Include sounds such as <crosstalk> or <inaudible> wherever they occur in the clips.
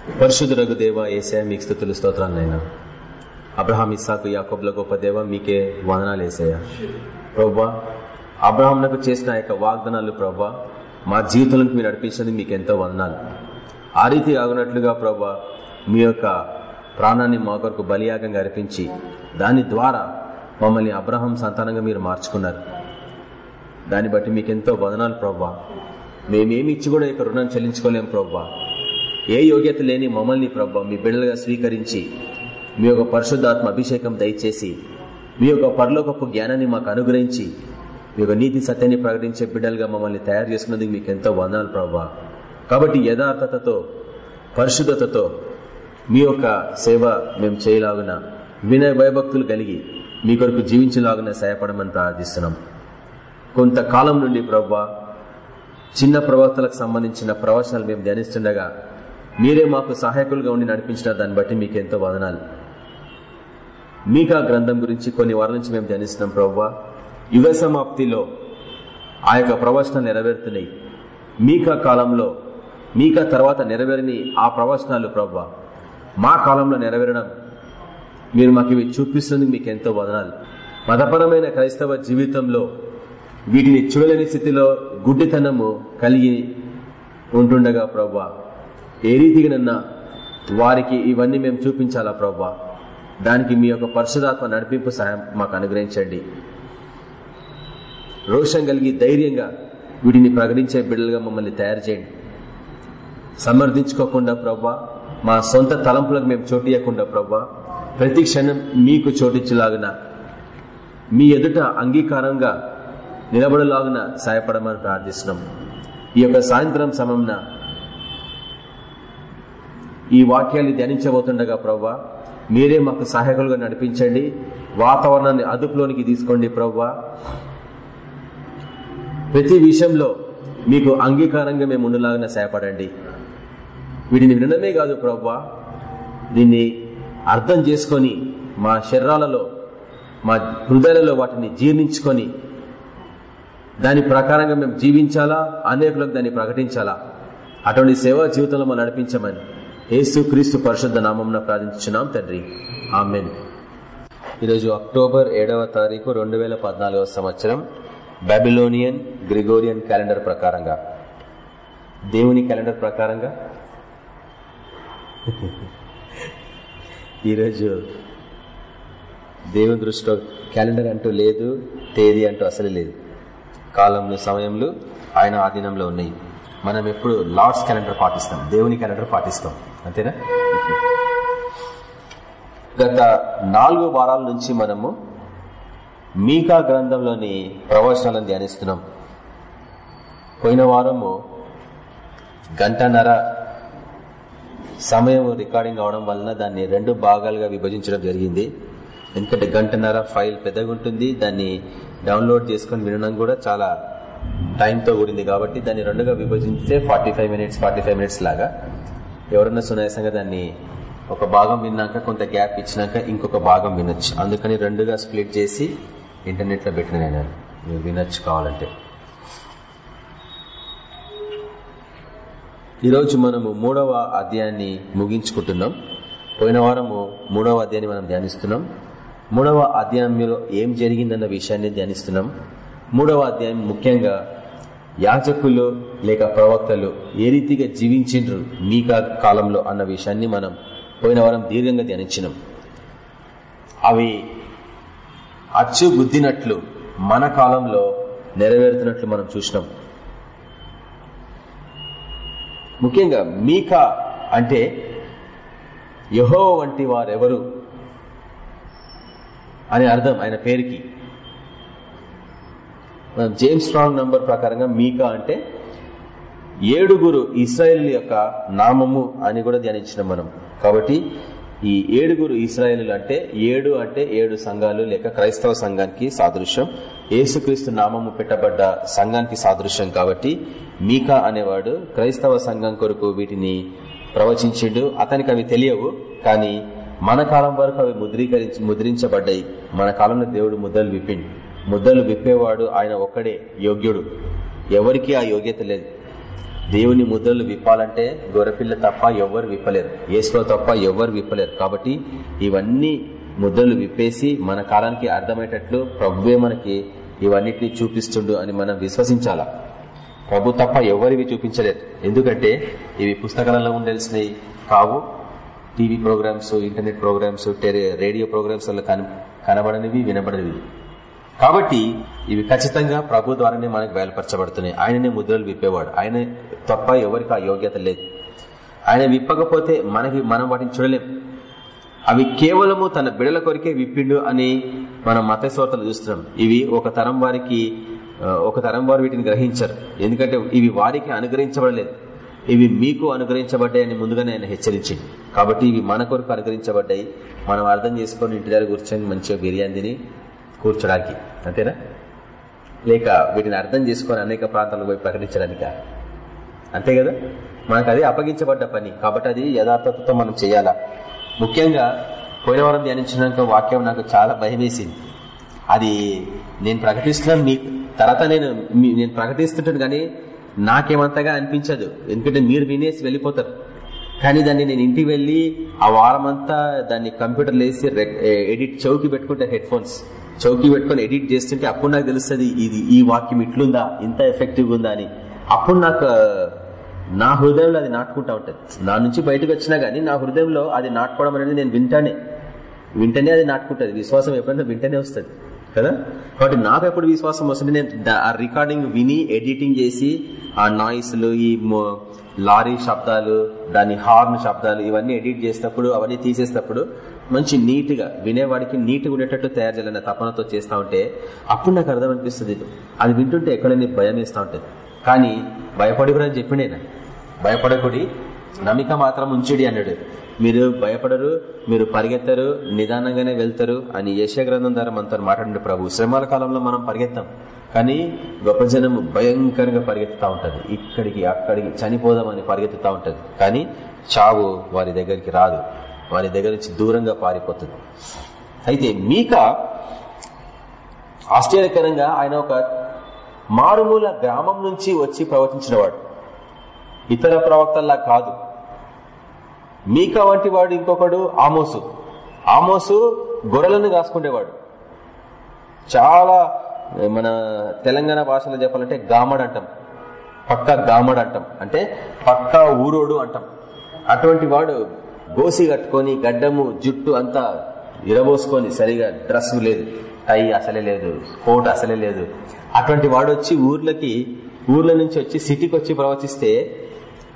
పరిశుద్ధురగు దేవ ఏసయ మీకు స్థుతులు స్తోత్రాలైనా అబ్రహాం ఇస్సాకు యాకబ్ల గొప్ప దేవ మీకే వందనాలు వేసాయ ప్రభా అబ్రహాంకు చేసిన యొక్క వాగ్దానాలు ప్రభా మా జీవితంలోకి మీరు నడిపించినది మీకు ఎంతో వందనాలు. ఆ రీతి ఆగునట్లుగా ప్రభా మీ యొక్క ప్రాణాన్ని మా కొరకు బలియాగంగా అర్పించి దాని ద్వారా మమ్మల్ని అబ్రహం సంతానంగా మీరు మార్చుకున్నారు. దాన్ని బట్టి మీకు ఎంతో వదనాలు ప్రవ్వా మేమేమి ఇచ్చి కూడా ఇక రుణం చెల్లించుకోలేం ప్రవ్వా ఏ యోగ్యత లేని మమ్మల్ని ప్రభావ మీ బిడ్డలుగా స్వీకరించి మీ యొక్క పరిశుద్ధాత్మ అభిషేకం దయచేసి మీ యొక్క పరలోకపు జ్ఞానాన్ని మాకు అనుగ్రహించి మీ యొక్క నీతి సత్యాన్ని ప్రకటించే బిడ్డలుగా మమ్మల్ని తయారు చేసుకున్నందుకు మీకు ఎంతో వందాలు ప్రభావ కాబట్టి యథార్థతతో పరిశుద్ధతతో మీ యొక్క సేవ మేము చేయలాగున వినయ భయభక్తులు కలిగి మీ కొరకు జీవించలాగున సహాయపడమని ప్రార్థిస్తున్నాం. కొంతకాలం నుండి ప్రవ్వా చిన్న ప్రవక్తలకు సంబంధించిన ప్రవచనాలు మేము ధ్యానిస్తుండగా మీరే మాకు సహాయకులుగా ఉండి నడిపించిన దాన్ని బట్టి మీకు ఎంతో వదనాలు. మీకా గ్రంథం గురించి కొన్ని వారాల నుంచి మేము ధ్యానిస్తున్నాం ప్రవ్వా. యుగ సమాప్తిలో ఆ యొక్క ప్రవచనాలు నెరవేరుతున్నాయి. మీకా కాలంలో మీకా తర్వాత నెరవేరని ఆ ప్రవచనాలు ప్రవ్వా. మా కాలంలో నెరవేరడం మీరు మాకు ఇవి చూపిస్తుంది మీకు ఎంతో వదనాలు. మతపరమైన క్రైస్తవ జీవితంలో వీటిని చూడలేని స్థితిలో గుడ్డితనము కలిగి ఉంటుండగా ప్రవ్వా ఏ రీతిగానన్నా వారికి ఇవన్నీ మేము చూపించాలా ప్రవ్వా? దానికి మీ యొక్క పరిశుధాత్మ నడిపింపు సహాయం మాకు అనుగ్రహించండి. రోషం కలిగి ధైర్యంగా వీటిని ప్రకటించే బిడ్డలుగా మమ్మల్ని తయారు చేయండి. సమర్థించుకోకుండా ప్రవ్వా మా సొంత తలంపులకు మేము చోటియకుండా ప్రవ్వా ప్రతి క్షణం మీకు చోటించలాగిన మీ ఎదుట అంగీకారంగా నిలబడలాగున సాయపడమని ప్రార్థిస్తున్నాం. ఈ యొక్క సాయంత్రం సమయంన ఈ వాక్యాన్ని ధ్యానించబోతుండగా ప్రవ్వా మీరే మాకు సహాయకులుగా నడిపించండి. వాతావరణాన్ని అదుపులోనికి తీసుకోండి ప్రవ్వా. ప్రతి విషయంలో మీకు అంగీకారంగా మేము ఉండలాగా సహాయపడండి. వీటిని వినడమే కాదు ప్రవ్వా దీన్ని అర్థం చేసుకొని మా శరీరాలలో మా హృదయాలలో వాటిని జీర్ణించుకొని దాని ప్రకారంగా మేము జీవించాలా అనేకులకు దాన్ని ప్రకటించాలా. అటువంటి సేవా జీవితంలో మనం నడిపించమని. యేసు క్రీస్తు పరిశుద్ధ నామం ప్రార్థించున్నాం తండ్రి. ఆమెన్. ఈరోజు అక్టోబర్ ఏడవ తారీఖు రెండు వేల పద్నాలుగవ సంవత్సరం బాబిలోనియన్ గ్రిగోరియన్ క్యాలెండర్ ప్రకారంగా. దేవుని క్యాలెండర్ ప్రకారంగా? ఈరోజు దేవుని దృష్టిలో క్యాలెండర్ అంటూ లేదు తేదీ అంటూ అసలు లేదు. కాలంలో సమయంలో ఆయన ఆధీనంలో ఉన్నాయి. మనం ఎప్పుడు లార్డ్స్ క్యాలెండర్ పాటిస్తాం దేవుని క్యాలెండర్ పాటిస్తాం. అంతేనా? గత నాలుగు వారాల నుంచి మనము మీకా గ్రంథంలోని ప్రవచనాలను ధ్యానిస్తున్నాం. పోయిన వారము గంటన్నర సమయం రికార్డింగ్ అవడం వలన దాన్ని రెండు భాగాలుగా విభజించడం జరిగింది. ఎందుకంటే గంటన్నర ఫైల్ పెద్దగా ఉంటుంది దాన్ని డౌన్లోడ్ చేసుకుని వినడం కూడా చాలా టైంతో కూడింది కాబట్టి దాన్ని రెండుగా విభజించే forty five minutes forty five minutes లాగా. ఎవరన్నా సునాయాసంగా దాన్ని ఒక భాగం విన్నాక కొంత గ్యాప్ ఇచ్చినాక ఇంకొక భాగం వినొచ్చు. అందుకని రెండుగా స్ప్లిట్ చేసి ఇంటర్నెట్లో పెట్టిన నేను. నువ్వు వినొచ్చు కావాలంటే. ఈరోజు మనము మూడవ అధ్యాయాన్ని ముగించుకుంటున్నాం. పోయిన వారము మూడవ అధ్యాయాన్ని మనం ధ్యానిస్తున్నాం. మూడవ అధ్యాయంలో ఏం జరిగిందన్న విషయాన్ని ధ్యానిస్తున్నాం. మూడవ అధ్యాయం ముఖ్యంగా యాజకులు లేక ప్రవక్తలు ఏ రీతిగా జీవించిండ్రు మీకా కాలంలో అన్న విషయాన్ని మనం పోయిన వారం దీర్ఘంగా ధ్యానించినాం. అవి అచ్చు గుద్దినట్లు మన కాలంలో నెరవేరుతున్నట్లు మనం చూసినాం. ముఖ్యంగా మీకా అంటే యహో వంటి వారెవరు అని అర్థం ఆయన పేరుకి. జేమ్స్ స్ట్రాంగ్ నంబర్ ప్రకారంగా మీకా అంటే ఏడుగురు ఇస్రాయేల్ యొక్క నామము అని కూడా ధ్యానించిన మనం. కాబట్టి ఈ ఏడుగురు ఇస్రాయేలు అంటే ఏడు అంటే ఏడు సంఘాలు లేక క్రైస్తవ సంఘానికి సాదృశ్యం. ఏసుక్రీస్తు నామము పెట్టబడ్డ సంఘానికి సాదృశ్యం కాబట్టి మీకా అనేవాడు క్రైస్తవ సంఘం కొరకు వీటిని ప్రవచించిండు. అతనికి అవి తెలియవు కానీ మన కాలం వరకు అవి ముద్రీకరించి ముద్రించబడ్డాయి. మన కాలంలో దేవుడు ముద్రలు విప్పిండు. ముద్దలు విప్పేవాడు ఆయన ఒక్కడే యోగ్యుడు. ఎవరికి ఆ యోగ్యత లేదు. దేవుని ముద్రలు విప్పాలంటే గొర్రెపిల్ల తప్ప ఎవ్వరు విప్పలేరు. ఏసులో తప్ప ఎవ్వరు విప్పలేరు. కాబట్టి ఇవన్నీ ముద్రలు విప్పేసి మన కాలానికి అర్థమయ్యేటట్లు ప్రభువే మనకి ఇవన్నిటిని చూపిస్తుండు అని మనం విశ్వసించాలా? ప్రభు తప్ప ఎవరివి చూపించలేదు. ఎందుకంటే ఇవి పుస్తకాలలో ఉండాల్సినవి కావు. TV programmes internet programmes radio programmes వల్ల కనబడనివి వినబడనివి. కాబట్టి ఇవి ఖచ్చితంగా ప్రభు ద్వారానే మనకు బయలుపరచబడుతున్నాయి. ఆయననే ముద్రలు విప్పేవాడు. ఆయన తప్ప ఎవరికి ఆ యోగ్యత లేదు. ఆయన విప్పకపోతే మనకి మనం వాటిని చూడలేం. అవి కేవలము తన బిడల కొరికే విప్పిండు అని మనం మతస్వార్తలు చూస్తున్నాం. ఇవి ఒక తరం వారికి ఒక తరం వారు వీటిని గ్రహించరు. ఎందుకంటే ఇవి వారికి అనుగ్రహించబడలేదు. ఇవి మీకు అనుగ్రహించబడ్డాయని ముందుగానే ఆయన హెచ్చరించింది కాబట్టి ఇవి మన కొరకు అనుగ్రహించబడ్డాయి. మనం అర్థం చేసుకొని ఇంటి దగ్గర కూర్చొని మంచిగా బిర్యానీ తిని కూర్చోడానికి అంతేనా? లేక వీటిని అర్థం చేసుకొని అనేక ప్రాంతాలకు పోయి ప్రకటించడానిక? అంతే కదా? మనకు అది అప్పగించబడ్డ పని కాబట్టి అది యథార్థతతో మనం చేయాలా? ముఖ్యంగా పోయిన వారం ధ్యానించిన వాక్యం నాకు చాలా భయం వేసింది అది నేను ప్రకటిస్తున్నాను మీ తర్వాత నేను నేను ప్రకటిస్తుంటాను కానీ నాకేమంతగా అనిపించదు. ఎందుకంటే మీరు వినేసి వెళ్ళిపోతారు. కానీ దాన్ని నేను ఇంటికి వెళ్ళి ఆ వారం అంతా దాన్ని కంప్యూటర్ వేసి ఎడిట్ చౌకి పెట్టుకుంటే హెడ్ ఫోన్స్ చౌకీ పెట్టుకుని ఎడిట్ చేస్తుంటే అప్పుడు నాకు తెలుస్తుంది ఇది ఈ వాక్యం ఇట్లుందా ఇంత ఎఫెక్టివ్ ఉందా అని. అప్పుడు నాకు నా హృదయంలో అది నాటుకుంటా ఉంటుంది. నా నుంచి బయటకు వచ్చినా గానీ నా హృదయంలో అది నాటుకోవడం అనేది నేను వింటానే. వింటనే అది నాటుకుంటుంది. విశ్వాసం ఎప్పుడైనా వింటనే వస్తుంది. కదా? కాబట్టి నాకు ఎప్పుడు విశ్వాసం వస్తుంది నేను ఆ రికార్డింగ్ విని ఎడిటింగ్ చేసి ఆ నాయిస్లు ఈ లారీ శబ్దాలు దాని హార్న్ శబ్దాలు ఇవన్నీ ఎడిట్ చేసినప్పుడు అవన్నీ తీసేటప్పుడు మంచి నీట్గా వినేవాడికి నీట్గా ఉండేటట్టు తయారు చేయాలన్న తపనతో చేస్తా ఉంటే అప్పుడు నాకు అర్థం అనిపిస్తుంది అది వింటుంటే ఎక్కడైనా భయం వేస్తూ ఉంటుంది. కానీ భయపడి కూడా చెప్పిండేనా భయపడకుడి నమ్మిక మాత్రం ఉంచుడి అన్నాడు. మీరు భయపడరు మీరు పరిగెత్తరు నిదానంగానే వెళ్తారు అని యశగ్రంథం ద్వారా మనతో మాట్లాడండి ప్రభు శ్రమాల కాలంలో మనం పరిగెత్తాం. కానీ గొప్ప జనం భయంకరంగా పరిగెత్తుతా ఉంటది. ఇక్కడికి అక్కడికి చనిపోదామని పరిగెత్తుతా ఉంటది. కానీ చావు వారి దగ్గరికి రాదు. వారి దగ్గర నుంచి దూరంగా పారిపోతుంది. అయితే మీక ఆశ్చర్యకరంగా ఆయన ఒక మారుమూల గ్రామం నుంచి వచ్చి ప్రవచించినవాడు ఇతర ప్రవక్తల్లా కాదు. మీక వంటి వాడు ఇంకొకడు ఆమోసు. ఆమోసు గొర్రెలను కాసుకునేవాడు చాలా మన తెలంగాణ భాషలో చెప్పాలంటే గామడ్ అంటాం. పక్క గామడ్ అంటాం. అంటే పక్క ఊరోడు అంటాం. అటువంటి వాడు గోసి కట్టుకొని గడ్డము జుట్టు అంతా ఇరబోసుకొని సరిగా డ్రెస్ లేదు టై అసలే లేదు కోట్ అసలే లేదు. అటువంటి వాడు వచ్చి ఊర్లకి ఊర్ల నుంచి వచ్చి సిటీకి వచ్చి ప్రవచిస్తే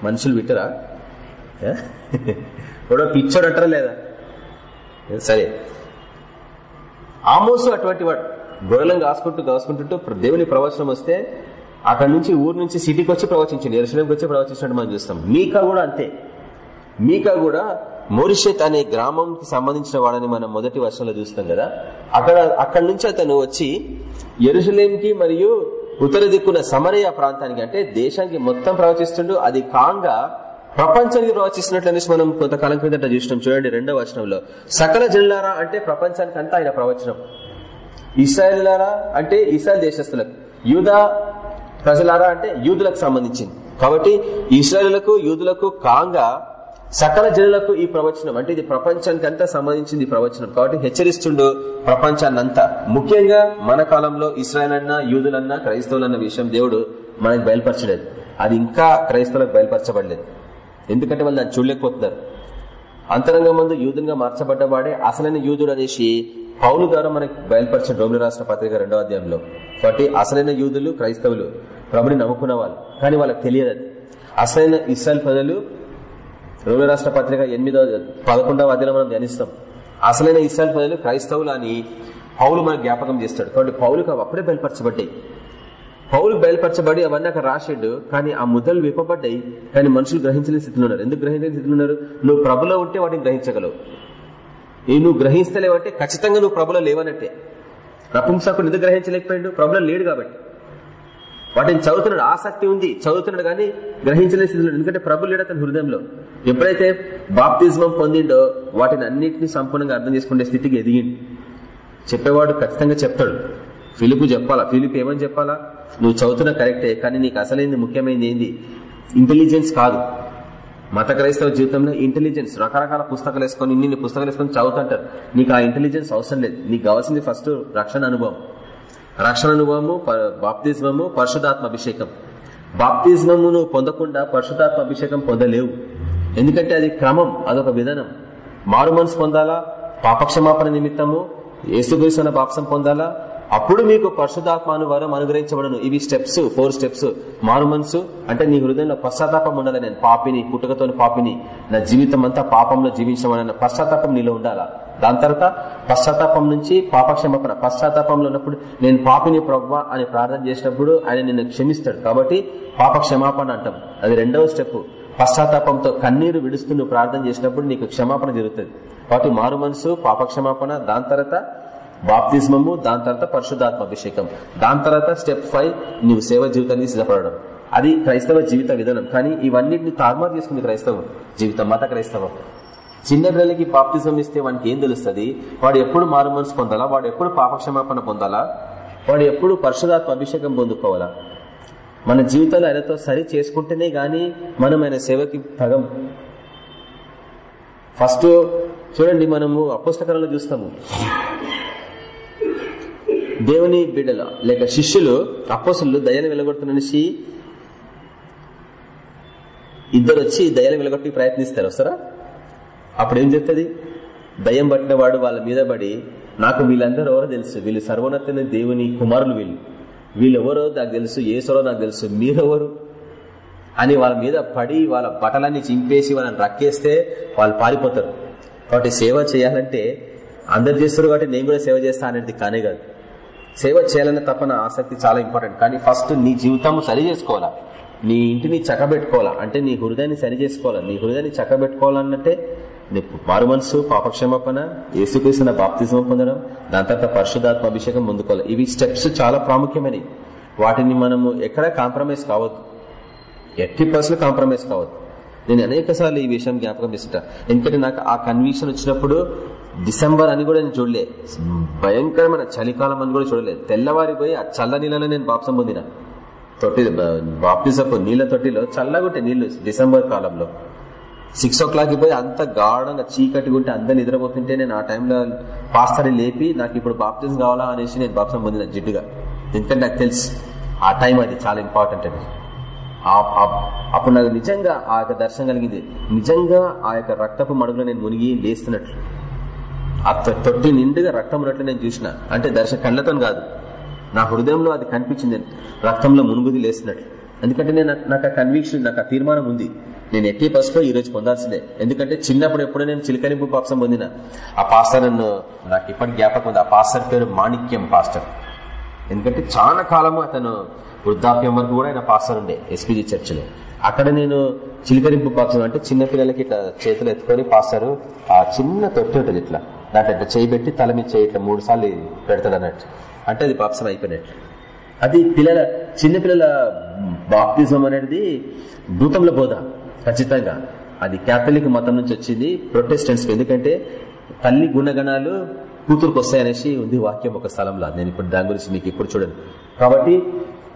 మనుషులు విట్టరా? ఎవడో పిచ్చోడు అంటారా లేదా సరే. ఆమోసు అటువంటి వాడు గొర్రెలను కాసుకుంటూ కాసుకుంటుంటూ దేవుని ప్రవచనం వస్తే అక్కడ నుంచి ఊరు నుంచి సిటీకి వచ్చి ప్రవచించండి ఎరుసలంకి వచ్చి ప్రవచించినట్టు మనం చూస్తాం. మీకా కూడా అంతే. మీకా కూడా మోరిషెత్ అనే గ్రామంకి సంబంధించిన వాడని మనం మొదటి వర్షంలో చూస్తాం కదా అక్కడ అక్కడి నుంచి అతను వచ్చి ఎరుసలేంకి మరియు ఉత్తర దిక్కున సమరయ ప్రాంతానికి అంటే దేశానికి మొత్తం ప్రవచిస్తుండు. అది కాంగా ప్రపంచానికి ప్రవచిస్తున్నట్లు అనేసి మనం కొంతకాలం క్రిందట చూసినాం. చూడండి రెండవ వచనంలో. సకల జిల్లారా అంటే ప్రపంచానికి అంతా ఆయన ప్రవచనం. ఇస్రాయల్లారా అంటే ఇస్రాయల్ దేశస్తులకు యూదా ప్రజలారా అంటే యూదులకు సంబంధించింది. కాబట్టి ఇస్రాయలకు యూదులకు కాంగా సకల జనులకు ఈ ప్రవచనం అంటే ఇది ప్రపంచానికి అంతా సంబంధించింది ప్రవచనం. కాబట్టి హెచ్చరిస్తుండు ప్రపంచాన్ని అంతా ముఖ్యంగా మన కాలంలో ఇస్రాయల్ అన్నా యూదులన్నా క్రైస్తవులన్న విషయం దేవుడు మనకి బయలుపరచలేదు. అది ఇంకా క్రైస్తవులకు బయలుపరచబడలేదు. ఎందుకంటే వాళ్ళు దాన్ని చూడలేకపోతున్నారు. అంతరంగ మందు యూదునిగా మార్చబడ్డవాడే అసలైన యూదుడు అనేసి పౌలు ద్వారా మనకు బయలుపరిచిన రోమిల రాష్ట్ర పత్రిక రెండవ అధ్యాయంలో. కాబట్టి అసలైన యూదులు క్రైస్తవులు ప్రభుని నమ్ముకున్న వాళ్ళు. కానీ వాళ్ళకి తెలియదు అది. అసలైన ఇస్రాయల్ ప్రజలు రోమి రాష్ట్ర పత్రిక ఎనిమిదో పదకొండవ అధ్యయనం మనం ధ్యానిస్తాం. అసలైన ఇస్రాయల్ ప్రజలు క్రైస్తవులు అని పౌలు మనకు జ్ఞాపకం చేస్తాడు. కాబట్టి పౌలుకు అప్పుడే బయలుపరచబడ్డాయి. పౌలు బయలుపరచబడి అవన్నీ అక్కడ రాసాడు కానీ ఆ ముద్దలు విప్పబడ్డాయి. కానీ మనుషులు గ్రహించలేని స్థితిలో ఉన్నారు. ఎందుకు గ్రహించలేని స్థితిలో ఉన్నారు? నువ్వు ప్రభులో ఉంటే వాటిని గ్రహించగలవు. ఈ నువ్వు గ్రహిస్తలేవంటే ఖచ్చితంగా నువ్వు ప్రభులో లేవనట్టే. నపుంసకుడు ఎందుకు గ్రహించలేకపోయాడు ప్రభులో లేడు కాబట్టి. వాటిని చదువుతున్నాడు ఆసక్తి ఉంది. చదువుతున్నాడు కానీ గ్రహించలేని స్థితిలో ఎందుకంటే ప్రభు లేడు అతని హృదయంలో? ఎప్పుడైతే బాప్తిజమం పొందిండో వాటిని అన్నింటినీ సంపూర్ణంగా అర్థం చేసుకునే స్థితికి ఎదిగింది చెప్పేవాడు ఖచ్చితంగా చెప్తాడు. ఫిలిపు చెప్పాలా? ఫిలిప్ ఏమని చెప్పాలా? నువ్వు చదువుతున్న కరెక్టే కానీ నీకు అసలైంది ముఖ్యమైనది ఏంది? ఇంటెలిజెన్స్ కాదు. మత క్రైస్తవ జీవితంలో ఇంటెలిజెన్స్ రకరకాల పుస్తకాలు వేసుకొని ఇన్ని పుస్తకాలు వేసుకొని చదువుతుంటారు. నీకు ఆ ఇంటెలిజెన్స్ అవసరం లేదు. నీకు కావాల్సింది ఫస్ట్ రక్షణ అనుభవం. రక్షణ అనుభవము బాప్తిజమము పరిశుధాత్మ అభిషేకం బాప్తిజమము నువ్వు పొందకుండా పరిశుధాత్మ అభిషేకం పొందలేవు. ఎందుకంటే అది క్రమం అదొక విధానం. మారు మనసు పొందాలా? పాపక్షమాపణ నిమిత్తము ఏసుగురిసిన బాప్సం పొందాలా? అప్పుడు మీకు పరిశుధాత్మాను వరం అనుగ్రహించబడను. ఇవి స్టెప్స్ ఫోర్ స్టెప్స్. మారు మనసు అంటే నీ హృదయంలో పశ్చాత్తాపం ఉండాలి. నేను పాపిని పుట్టుకతోని పాపిని నా జీవితం అంతా పాపంలో జీవించమని పశ్చాత్తాపం నీలో ఉండాలా? దాని తర్వాత పశ్చాత్తాపం నుంచి పాపక్షమాపణ. పశ్చాత్తాపంలో ఉన్నప్పుడు నేను పాపిని ప్రవ్వా అని ప్రార్థన చేసినప్పుడు ఆయన నిన్ను క్షమిస్తాడు. కాబట్టి పాప క్షమాపణ అంటాం. అది రెండవ స్టెప్. పశ్చాత్తాపంతో కన్నీరు విడుస్తూ నువ్వు ప్రార్థన చేసినప్పుడు నీకు క్షమాపణ జరుగుతుంది. కాబట్టి మారు మనసు పాప క్షమాపణ దాని తర్వాత బాప్తిజమము దాని తర్వాత పరిశుద్ధాత్మ అభిషేకం దాని తర్వాత స్టెప్ ఫైవ్ నువ్వు సేవ జీవితానికి సిద్ధపడడం. అది క్రైస్తవ జీవిత విధానం. కానీ ఇవన్నిటిని తారుమారు చేసుకుంది క్రైస్తవం. జీవితం మత క్రైస్తవం. చిన్న పిల్లలకి బాప్తిజం ఇస్తే వానికి ఏం తెలుస్తుంది? వాడు ఎప్పుడు మారు మనసు పొందాలా? వాడు ఎప్పుడు పాపక్షమాపణ పొందాలా? వాడు ఎప్పుడు పరిశుధాత్మ అభిషేకం పొందుకోవాలా? మన జీవితాలు ఆయనతో సరి చేసుకుంటేనే గాని మనం ఆయన సేవకి తగం. ఫస్ట్ చూడండి మనము అపుస్తకాలలో చూస్తాము. దేవుని బిడ్డల లేక శిష్యులు అపోసులు దయను వెలగొడుతున్నసి ఇద్దరు వచ్చి దయలు వెలగొట్టి ప్రయత్నిస్తారు. వస్తారా? అప్పుడు ఏం చెప్తుంది? దయ్యం పట్టిన వాడు వాళ్ళ మీద పడి నాకు వీళ్ళందరూ ఎవరో తెలుసు వీళ్ళు సర్వోన్నతమైన దేవుని కుమారులు వీళ్ళు. వీళ్ళెవరో నాకు తెలుసు ఏసరో నాకు తెలుసు మీరెవరు? అని వాళ్ళ మీద పడి వాళ్ళ బట్టలన్నీ చింపేసి వాళ్ళని రక్కేస్తే వాళ్ళు పారిపోతారు. కాబట్టి సేవ చేయాలంటే అందరు చేస్తారు కాబట్టి నేను కూడా సేవ చేస్తా అనేది కానే కాదు. సేవ చేయాలన్న తప్పన ఆసక్తి చాలా ఇంపార్టెంట్. కానీ ఫస్ట్ నీ జీవితం సరి చేసుకోవాలా? నీ ఇంటిని చక్కబెట్టుకోవాలా? అంటే నీ హృదయాన్ని సరి చేసుకోవాలా? నీ హృదయాన్ని చక్కబెట్టుకోవాలన్నట్టే మారు మనసు పాపక్షమాపణ యేసుకృష్ణ బాప్తిజం పొందడం దాని తర్వాత పరిశుధాత్మ అభిషేకం ముందుకోవాలి. ఇవి స్టెప్స్ చాలా ప్రాముఖ్యమైనవి. వాటిని మనము ఎక్కడ కాంప్రమైజ్ కావద్దు. ఎట్టి పర్సన్ కాంప్రమైజ్ కావద్దు. నేను అనేక సార్లు ఈ విషయం జ్ఞాపకం చేస్తుంటా. ఎందుకంటే నాకు ఆ కన్విక్షన్ వచ్చినప్పుడు డిసెంబర్ అని కూడా నేను చూడలే. భయంకరమైన చలికాలం అని కూడా చూడలేదు తెల్లవారి పోయి ఆ చల్ల నీళ్ళలో నేను బాప్సం పొందిన. తొట్టి బాప్తిసపు నీళ్ళ తొట్టిలో చల్లగుంటే నీళ్ళు డిసెంబర్ కాలంలో. సిక్స్ ఓ క్లాక్ పోయి అంత గాఢంగా చీకటి ఉంటే అందరు నిద్రపోతుంటే నేను ఆ టైంలో పాస్తాని లేపి నాకు ఇప్పుడు బాప్తిజం కావాలా? అనేసి నేను బాప్సం పొందిన జిడ్డుగా. ఎందుకంటే నాకు తెలుసు ఆ టైం అది చాలా ఇంపార్టెంట్ అది. అప్పుడు నాకు నిజంగా ఆ యొక్క దర్శనం కలిగింది. నిజంగా ఆ యొక్క రక్తపు మడుగులో నేను మునిగి లేస్తున్నట్లు. ఆ తొట్టి నిండుగా రక్తం ఉన్నట్లు నేను చూసిన. అంటే దర్శన కళ్ళతో కాదు. నా హృదయంలో అది కనిపించింది. రక్తంలో మునుగుది లేస్తున్నట్లు. ఎందుకంటే నేను నాకు ఆ కన్విక్షన్ నాకు ఆ తీర్మానం ఉంది. నేను ఎట్టి పసుపు ఈ రోజు పొందాల్సిందే. ఎందుకంటే చిన్నప్పుడు ఎప్పుడో నేను చిలకనింపు పాపసం పొందిన ఆ పాస్టర్ నన్ను నాకు ఇప్పటి జ్ఞాపకం ఉంది. ఆ పాస్టర్ పేరు మాణిక్యం పాస్టర్. ఎందుకంటే చాలా కాలము అతను వృద్ధాప్యం వరకు కూడా ఆయన పాస్టర్ ఉండే ఎస్పీజీ చర్చిలో అక్కడ నేను చిలకరింపు పాపసం అంటే చిన్నపిల్లలకి ఇట్లా చేతులు ఎత్తుకొని పాస్టర్ ఆ చిన్న తొట్టి ఉంటుంది ఇట్లా. దాంట్లో ఇట్లా చేయబెట్టి తల మీద చేయి ఇట్లా మూడు సార్లు పెడతాడు అన్నట్టు. అంటే అది పాపసం అయిపోయినట్టు. అది పిల్లల చిన్నపిల్లల బాప్తిజం అనేది భూతంలో బోధ. ఖచ్చితంగా. అది క్యాథలిక్ మతం నుంచి వచ్చింది ప్రొటెస్టెంట్స్. ఎందుకంటే తల్లి గుణగణాలు కూతురుకు వస్తాయనేసి ఉంది వాక్యం ఒక స్థలంలో. నేను ఇప్పుడు దాని గురించి మీకు ఇప్పుడు చూడండి కాబట్టి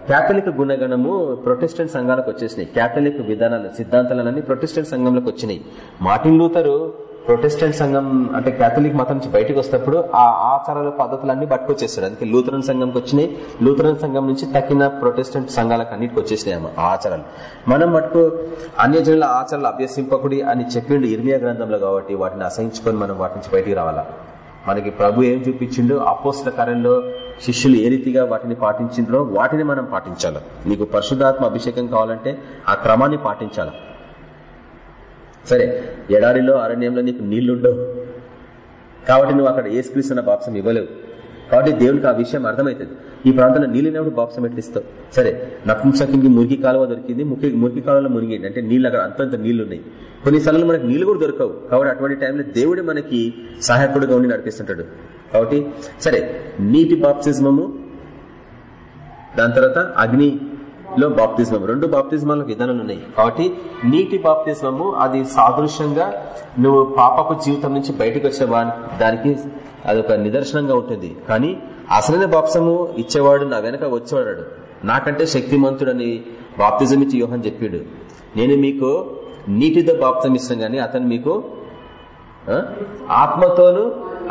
క్యాథలిక్ గుణగణము ప్రొటెస్టెంట్ సంఘాలకు వచ్చేసినాయి. క్యాథలిక్ విధానాలు సిద్ధాంతాలన్నీ ప్రొటెస్టెంట్ సంఘంలోకి వచ్చినాయి. మార్టిన్ లూథరు ప్రొటెస్టెంట్ సంఘం అంటే కేథలిక్ మతం నుంచి బయటకు వస్తప్పుడు ఆ ఆచారాల పద్ధతులన్నీ పట్టుకొచ్చేస్తాడు అందుకే లూథరన్ సంఘంకి వచ్చినాయి. లూథరన్ సంఘం నుంచి తక్కిన ప్రొటెస్టెంట్ సంఘాలకు అన్నిటికి వచ్చేసినాయి ఆ ఆచారాలు. మనం మటుకు అన్యజనుల ఆచారాలు అభ్యసింపకుడి అని చెప్పిండు ఇర్మియా గ్రంథంలో కాబట్టి వాటిని అసహించుకొని మనం వాటి నుంచి బయటికి రావాలా? మనకి ప్రభు ఏం చూపించిండు? అపోస్ల కార్యంలో శిష్యులు ఏ రీతిగా వాటిని పాటించిండ్రో వాటిని మనం పాటించాలి? నీకు పరిశుధాత్మ అభిషేకం కావాలంటే ఆ క్రమాన్ని పాటించాలి? సరే ఎడారిలో అరణ్యంలో నీకు నీళ్ళుండవు. కాబట్టి నువ్వు అక్కడ ఏసుక్రీస్తున్న బాప్సం ఇవ్వలేవు. కాబట్టి దేవునికి ఆ విషయం అర్థమవుతుంది ఈ ప్రాంతంలో నీళ్ళినప్పుడు బాప్సం ఎట్లిస్తావు? సరే నపుంసకి మురికి కాలువ దొరికింది మురికి మురికి కాలువలో మునిగింది. అంటే నీళ్ళు అక్కడ అంతంత నీళ్ళు ఉన్నాయి కొన్నిసార్లు మనకి నీళ్ళు కూడా దొరకవు. కాబట్టి అటువంటి టైంలో దేవుడే మనకి సహాయకుడుగా ఉండి నడిపిస్తుంటాడు. కాబట్టి సరే నీటి బాప్సిజమము దాని తర్వాత అగ్ని లో బాప్తిజమం రెండు బాప్తిజమాల విధానాలు ఉన్నాయి. కాబట్టి నీటి బాప్తిజమము అది సాదృశ్యంగా నువ్వు పాపపు జీవితం నుంచి బయటకు వచ్చే దానికి అదొక నిదర్శనంగా ఉంటుంది. కానీ అసలైన బాప్సము ఇచ్చేవాడు నా వెనక వచ్చేవాడు నాకంటే శక్తిమంతుడని బాప్తిజం ఇచ్చి యోహన్ చెప్పాడు. నేను మీకు నీటితో బాప్తం ఇస్తాను కానీ అతను మీకు ఆత్మతోను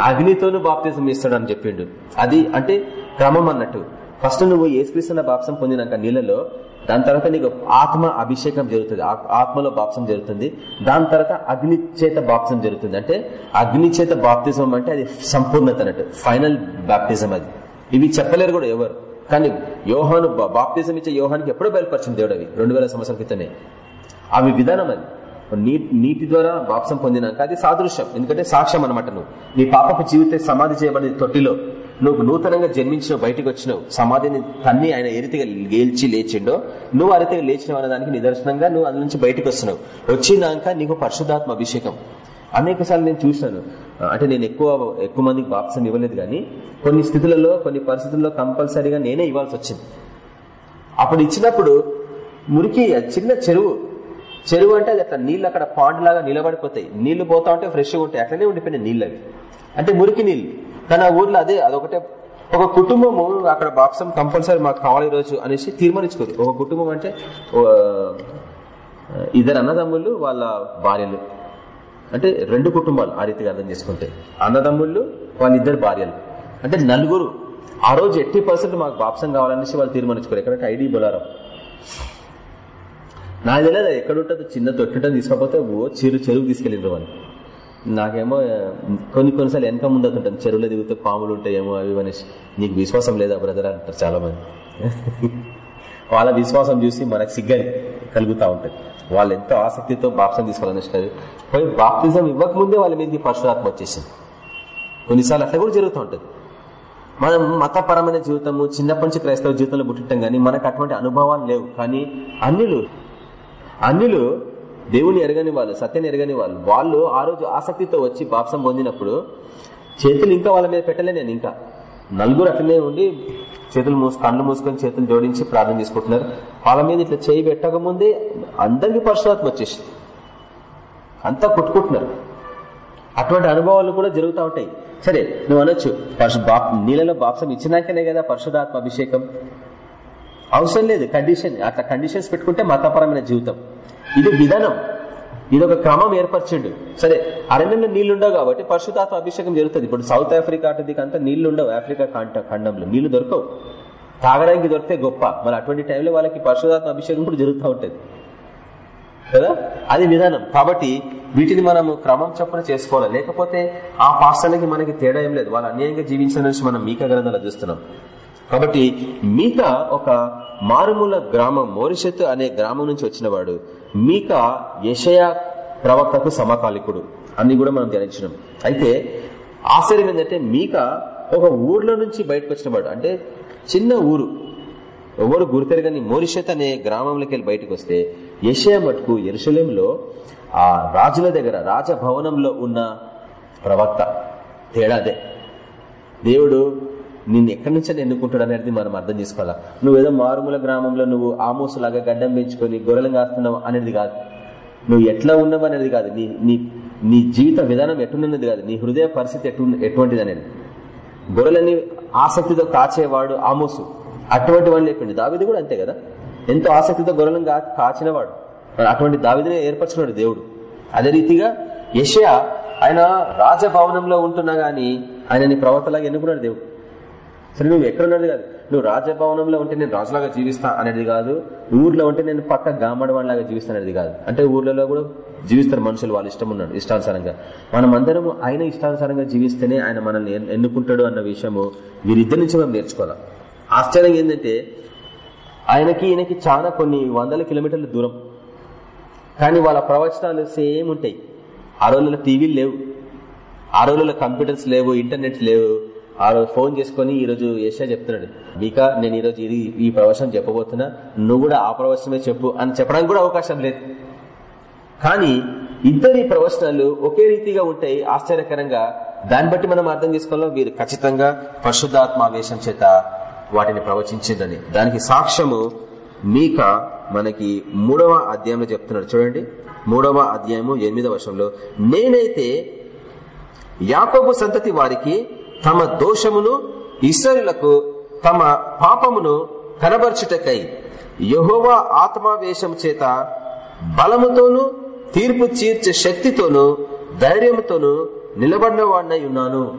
అగ్నితోను బాప్తిజం ఇస్తాడు అని చెప్పిండు. అది అంటే క్రమం అన్నట్టు. ఫస్ట్ నువ్వు ఏసుక్రీస్తున్న బాప్సం పొందినాక నీళ్ళలో దాని తర్వాత నీకు ఆత్మ అభిషేకం జరుగుతుంది. ఆ- ఆత్మలో బాప్సం జరుగుతుంది. దాని తర్వాత అగ్ని చేత బాప్సం జరుగుతుంది. అంటే అగ్ని చేత బాప్తిజం అంటే అది సంపూర్ణత అన్నట్టు. ఫైనల్ బాప్తిజం అది. ఇవి చెప్పలేరు కూడా ఎవరు. కానీ యోహాను బాప్తిజం ఇచ్చే యోహానికి ఎప్పుడో బయలుపరిచింది దేవుడు అవి. రెండు వేల సంవత్సరాల క్రితమే. అవి విధానం అది. నీటి ద్వారా బాప్సం పొందినాక అది సాదృశ్యం. ఎందుకంటే సాక్ష్యం అనమాట నువ్వు. నీ పాపపు జీవితం సమాధి చేయబడింది తొట్టిలో. నువ్వు నూతనంగా జన్మించిన బయటకు వచ్చినావు సమాధిని తన్ని ఆయన ఏ రీతిగా గేల్చి లేచిండో నువ్వు ఆ రీతిగా లేచినావు అనే దానికి నిదర్శనంగా నువ్వు అందులో నుంచి బయటకు వస్తున్నావు. వచ్చినాక నీకు పరిశుధాత్మ అభిషేకం. అనేక నేను చూశాను. అంటే నేను ఎక్కువ ఎక్కువ మందికి బాప్సం ఇవ్వలేదు కానీ కొన్ని స్థితులలో కొన్ని పరిస్థితుల్లో కంపల్సరీగా నేనే ఇవ్వాల్సి వచ్చింది. అప్పుడు ఇచ్చినప్పుడు మురికి చిన్న చెరువు చెరువు అంటే అది అట్లా నీళ్ళు అక్కడ పాండ్ లాగా నిలబడిపోతాయి. నీళ్ళు పోతా ఉంటే ఫ్రెష్గా ఉంటాయి. అట్లనే ఉండిపోయినాయి నీళ్ళు అవి. అంటే మురికి నీళ్ళు. కానీ ఆ ఊర్లో అదే అదొకటే. ఒక కుటుంబము అక్కడ బాప్సం కంపల్సరీ మాకు కావాలి ఈ రోజు అనేసి తీర్మానించుకోరు ఒక కుటుంబం అంటే ఇద్దరు అన్నదమ్ముళ్ళు వాళ్ళ భార్యలు. అంటే రెండు కుటుంబాలు ఆ రీతిగా అర్థం చేసుకుంటే. అన్నదమ్ముళ్ళు వాళ్ళిద్దరు భార్యలు. అంటే నలుగురు. ఆ రోజు ఎట్టి పర్సెంట్ మాకు బాప్సం కావాలనేసి వాళ్ళు తీర్మానించుకోరు. ఎక్కడంటే ఐడి బొలారం. నాకు తెలియదు ఎక్కడ ఉంటుంది చిన్న తొట్టింటని తీసుకోకపోతే ఓ చెరు చెరువు తీసుకెళ్ళిండ్రు వాళ్ళు. నాకేమో కొన్ని కొన్నిసార్లు వెనక ముందతుంటాను చెరువులో దిగితే పాములు ఉంటాయేమో అవి అనేసి. నీకు విశ్వాసం లేదా బ్రదర్ అంటారు చాలా మంది <laughs> వాళ్ళ విశ్వాసం చూసి మనకు సిగ్గని కలుగుతూ ఉంటుంది. వాళ్ళు ఎంతో ఆసక్తితో బాప్సం తీసుకోవాలనేసి పోయి బాప్తిజం ఇవ్వకముందే వాళ్ళ మీదకి పరశురాత్మ వచ్చేసింది. కొన్నిసార్లు అట్లా కూడా జరుగుతూ ఉంటుంది. మనం మతపరమైన జీవితము చిన్నప్పటి నుంచి క్రైస్తవ జీవితంలో పుట్టింటాం కానీ మనకు అటువంటి అనుభవాలు లేవు. కానీ అన్యులు అన్యులు దేవుని ఎరగని వాళ్ళు సత్యని ఎరగని వాళ్ళు వాళ్ళు ఆ రోజు ఆసక్తితో వచ్చి బాప్సం పొందినప్పుడు చేతులు ఇంకా వాళ్ళ మీద పెట్టలే నేను ఇంకా. నలుగురు అట్లనే ఉండి చేతులు మూసు కళ్ళు మూసుకొని చేతులు జోడించి ప్రార్థన చేసుకుంటున్నారు. వాళ్ళ మీద ఇట్లా చేయి పెట్టక ముందే అందరికీ పరశురాత్మ వచ్చేసి అంతా కొట్టుకుంటున్నారు. అటువంటి అనుభవాలు కూడా జరుగుతూ ఉంటాయి. సరే నువ్వు అనొచ్చు పరశు బాప్ నీళ్ళలో బాప్సం ఇచ్చినాకనే కదా పరిశుధాత్మ అభిషేకం. అవసరం లేదు కండిషన్ అట్లా కండిషన్స్ పెట్టుకుంటే మతపరమైన జీవితం. ఇది విధానం. ఇది ఒక క్రమం ఏర్పరచండు. సరే అరణ్యంలో నీళ్ళుండవు కాబట్టి పరిశుధాత్మ అభిషేకం జరుగుతుంది. ఇప్పుడు సౌత్ ఆఫ్రికా అటు అంతా నీళ్ళు ఉండవు ఆఫ్రికా కాంట ఖండంలో. నీళ్ళు దొరకవు. తాగడానికి దొరికితే గొప్ప. మరి అటువంటి టైంలో వాళ్ళకి పరిశుధాత్మ అభిషేకం కూడా జరుగుతూ ఉంటుంది. కదా? అది విధానం. కాబట్టి వీటిని మనము క్రమం చొప్పున చేసుకోవాలి. లేకపోతే ఆ పాస్టర్లకి మనకి తేడా ఏం లేదు. వాళ్ళు అన్యాయంగా జీవించిన నుంచి మనం మీక గ్రంథాలు చూస్తున్నాం. కాబట్టి మీక ఒక మారుమూల గ్రామం మోరిషత్ అనే గ్రామం నుంచి వచ్చినవాడు. మీక యషయ ప్రవక్తకు సమకాలికుడు. అన్ని కూడా మనం ధ్యానించినాం. అయితే ఆశ్చర్యం ఏంటంటే మీక ఒక ఊర్లో నుంచి బయటకు వచ్చినవాడు. అంటే చిన్న ఊరు. ఎవరు గురితెరగని మోరిషత్ అనే గ్రామంలోకి వెళ్ళి బయటకు వస్తే యషయ మటుకు ఎరుసలేంలో ఆ రాజుల దగ్గర రాజభవనంలో ఉన్న ప్రవక్త. తేడాదే దేవుడు నిన్ను ఎక్కడి నుంచి ఎన్నుకుంటాడు అనేది మనం అర్థం చేసుకోవాలా? నువ్వేదో మారుమూల గ్రామంలో నువ్వు ఆమోసులాగా గడ్డం పెంచుకొని గొర్రెలు కాస్తున్నావు అనేది కాదు. నువ్వు ఎట్లా ఉన్నావు అనేది కాదు. నీ నీ నీ జీవిత విధానం ఎట్టున్నది కాదు. నీ హృదయ పరిస్థితి ఎటు ఎటువంటిది అనేది. గొర్రెలని ఆసక్తితో కాచేవాడు ఆమోసు. అటువంటి వాడు లేకుండా దావిది కూడా అంతే కదా? ఎంతో ఆసక్తితో గొర్రెలను కాచినవాడు. అటువంటి దావిదిని ఏర్పరచినాడు దేవుడు. అదే రీతిగా యషయా ఆయన రాజభవనంలో ఉంటున్నా గాని ఆయనని ప్రవర్తలాగా ఎన్నుకున్నాడు దేవుడు. సరే నువ్వు ఎక్కడున్నది కాదు. నువ్వు రాజభవనంలో ఉంటే నేను రాజులాగా జీవిస్తా అనేది కాదు. ఊర్లో ఉంటే నేను పక్క గామడవాడిలాగా జీవిస్తాను అనేది కాదు. అంటే ఊర్లలో కూడా జీవిస్తారు మనుషులు వాళ్ళు ఇష్టం ఉన్నాడు ఇష్టానుసారంగా. మనం అందరం ఆయన ఇష్టానుసారంగా జీవిస్తేనే ఆయన మనల్ని ఎన్నుకుంటాడు అన్న విషయము వీరిద్దరి నుంచి మనం నేర్చుకోవాలి? ఆశ్చర్యం ఏంటంటే ఆయనకి ఈయనకి చాలా కొన్ని వందల కిలోమీటర్ల దూరం. కానీ వాళ్ళ ప్రవచనాలు సేమ్ ఉంటాయి. ఆ రోజుల్లో టీవీలు లేవు. ఆ రోజుల్లో కంప్యూటర్స్ లేవు ఇంటర్నెట్ లేవు. ఆ రోజు ఫోన్ చేసుకుని ఈ రోజు యశా చెప్తున్నాడు మీకా నేను ఈ రోజు ఇది ఈ ప్రవచనం చెప్పబోతున్నా నువ్వు కూడా ఆ ప్రవచనమే చెప్పు అని చెప్పడానికి కూడా అవకాశం లేదు. కానీ ఇద్దరి ప్రవచనాలు ఒకే రీతిగా ఉంటాయి ఆశ్చర్యకరంగా దాన్ని బట్టి మనం అర్థం చేసుకోవాలో? వీరు ఖచ్చితంగా పరిశుద్ధాత్మావేశం చేత వాటిని ప్రవచించిందని. దానికి సాక్ష్యము మీక మనకి మూడవ అధ్యాయంలో చెప్తున్నాడు. చూడండి. మూడవ అధ్యాయము ఎనిమిదవ వర్షంలో నేనైతే యాకోబు సంతతి వారికి తమ దోషమును ఇసరులకు తమ పాపమును కనబర్చుటకై యహోవా ఆత్మావేశం చేత బలముతోను తీర్పు చీర్చే శక్తితోను ధైర్యంతోను నిలబడినవాడినై ఉన్నాను.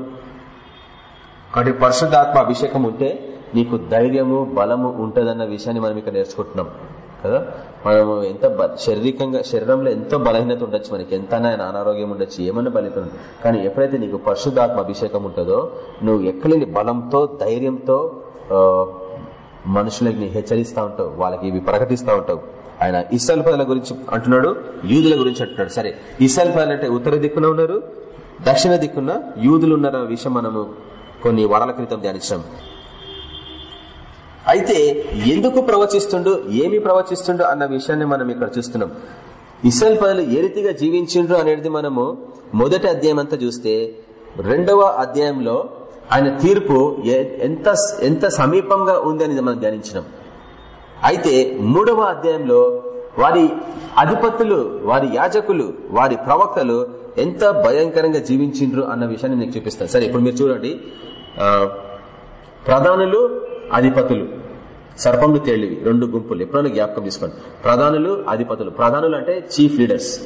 కాబట్టి పరిశుద్ధాత్మ అభిషేకం ఉంటే నీకు ధైర్యము బలము ఉంటదన్న విషయాన్ని మనం ఇక్కడ నేర్చుకుంటున్నాం. కదా? మనము ఎంత శారీరకంగా శరీరంలో ఎంతో బలహీనత ఉండొచ్చు మనకి? ఎంత అనారోగ్యం ఉండొచ్చు? ఏమన్నా బలహీనత కానీ ఎప్పుడైతే నీకు పరిశుద్ధాత్మ అభిషేకం ఉంటుందో నువ్వు ఎక్కలేని బలంతో ధైర్యంతో మనుషులకి హెచ్చరిస్తూ ఉంటావు. వాళ్ళకి ఇవి ప్రకటిస్తూ ఉంటావు. ఆయన ఇస్రాయల్ పదాల గురించి అంటున్నాడు యూదుల గురించి అంటున్నాడు. సరే ఇస్రాయల్ పదాలు అంటే ఉత్తర దిక్కున ఉన్నారు దక్షిణ దిక్కున యూదులు ఉన్నారన్న విషయం మనము కొన్ని వారాల క్రితం ధ్యానించాం. అయితే ఎందుకు ప్రవచిస్తుండు? ఏమి ప్రవచిస్తుండు అన్న విషయాన్ని మనం ఇక్కడ చూస్తున్నాం. ఇస్రాయల్ పదలు ఏ రీతిగా జీవించిండ్రు అనేది మనము మొదటి అధ్యాయం అంతా చూస్తే రెండవ అధ్యాయంలో ఆయన తీర్పు ఎంత ఎంత సమీపంగా ఉంది అనేది మనం ధ్యానించినాం. అయితే మూడవ అధ్యాయంలో వారి అధిపతులు వారి యాజకులు వారి ప్రవక్తలు ఎంత భయంకరంగా జీవించిండ్రు అన్న విషయాన్ని నేను చూపిస్తాను. సరే ఇప్పుడు మీరు చూడండి. ప్రధానులు అధిపతులు. సర్పములు తేళ్ళివి రెండు గుంపులు. ఎప్పుడైనా జ్ఞాపకం తీసుకోండి. ప్రధానులు అధిపతులు. ప్రధానులు అంటే చీఫ్ లీడర్స్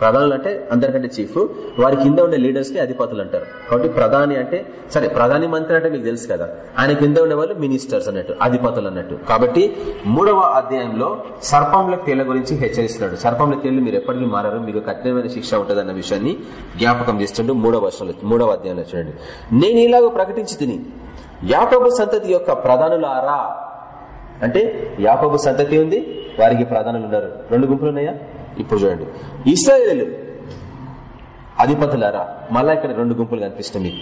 ప్రధానులు అంటే అందరికంటే చీఫ్ వారి కింద ఉండే లీడర్స్కి అధిపతులు అంటారు. కాబట్టి ప్రధాని అంటే సరే ప్రధాని మంత్రి అంటే మీకు తెలుసు కదా. ఆయన కింద ఉండే వాళ్ళు మినిస్టర్స్ అన్నట్టు అధిపతులు అన్నట్టు. కాబట్టి మూడవ అధ్యాయంలో సర్పంల తేళ్ళ గురించి హెచ్చరిస్తున్నాడు. సర్పంల తేళ్ళు మీరు ఎప్పటికీ మారారు? మీకు కఠినమైన శిక్ష ఉంటుంది అన్న విషయాన్ని జ్ఞాపకం చేస్తుండూ మూడవ వర్షంలో మూడవ అధ్యాయంలో చూడండి. నేను ఇలాగ ప్రకటించి తిని యాకబు సంతతి యొక్క ప్రధానులారా? అంటే యాకబు సంతతి ఉంది వారికి ప్రధానులు ఉన్నారు. రెండు గుంపులు ఉన్నాయా? ఇప్పుడు చూడండి. ఇస్రాయేలు అధిపతులారా మళ్ళా ఇక్కడ రెండు గుంపులు కనిపిస్తుంది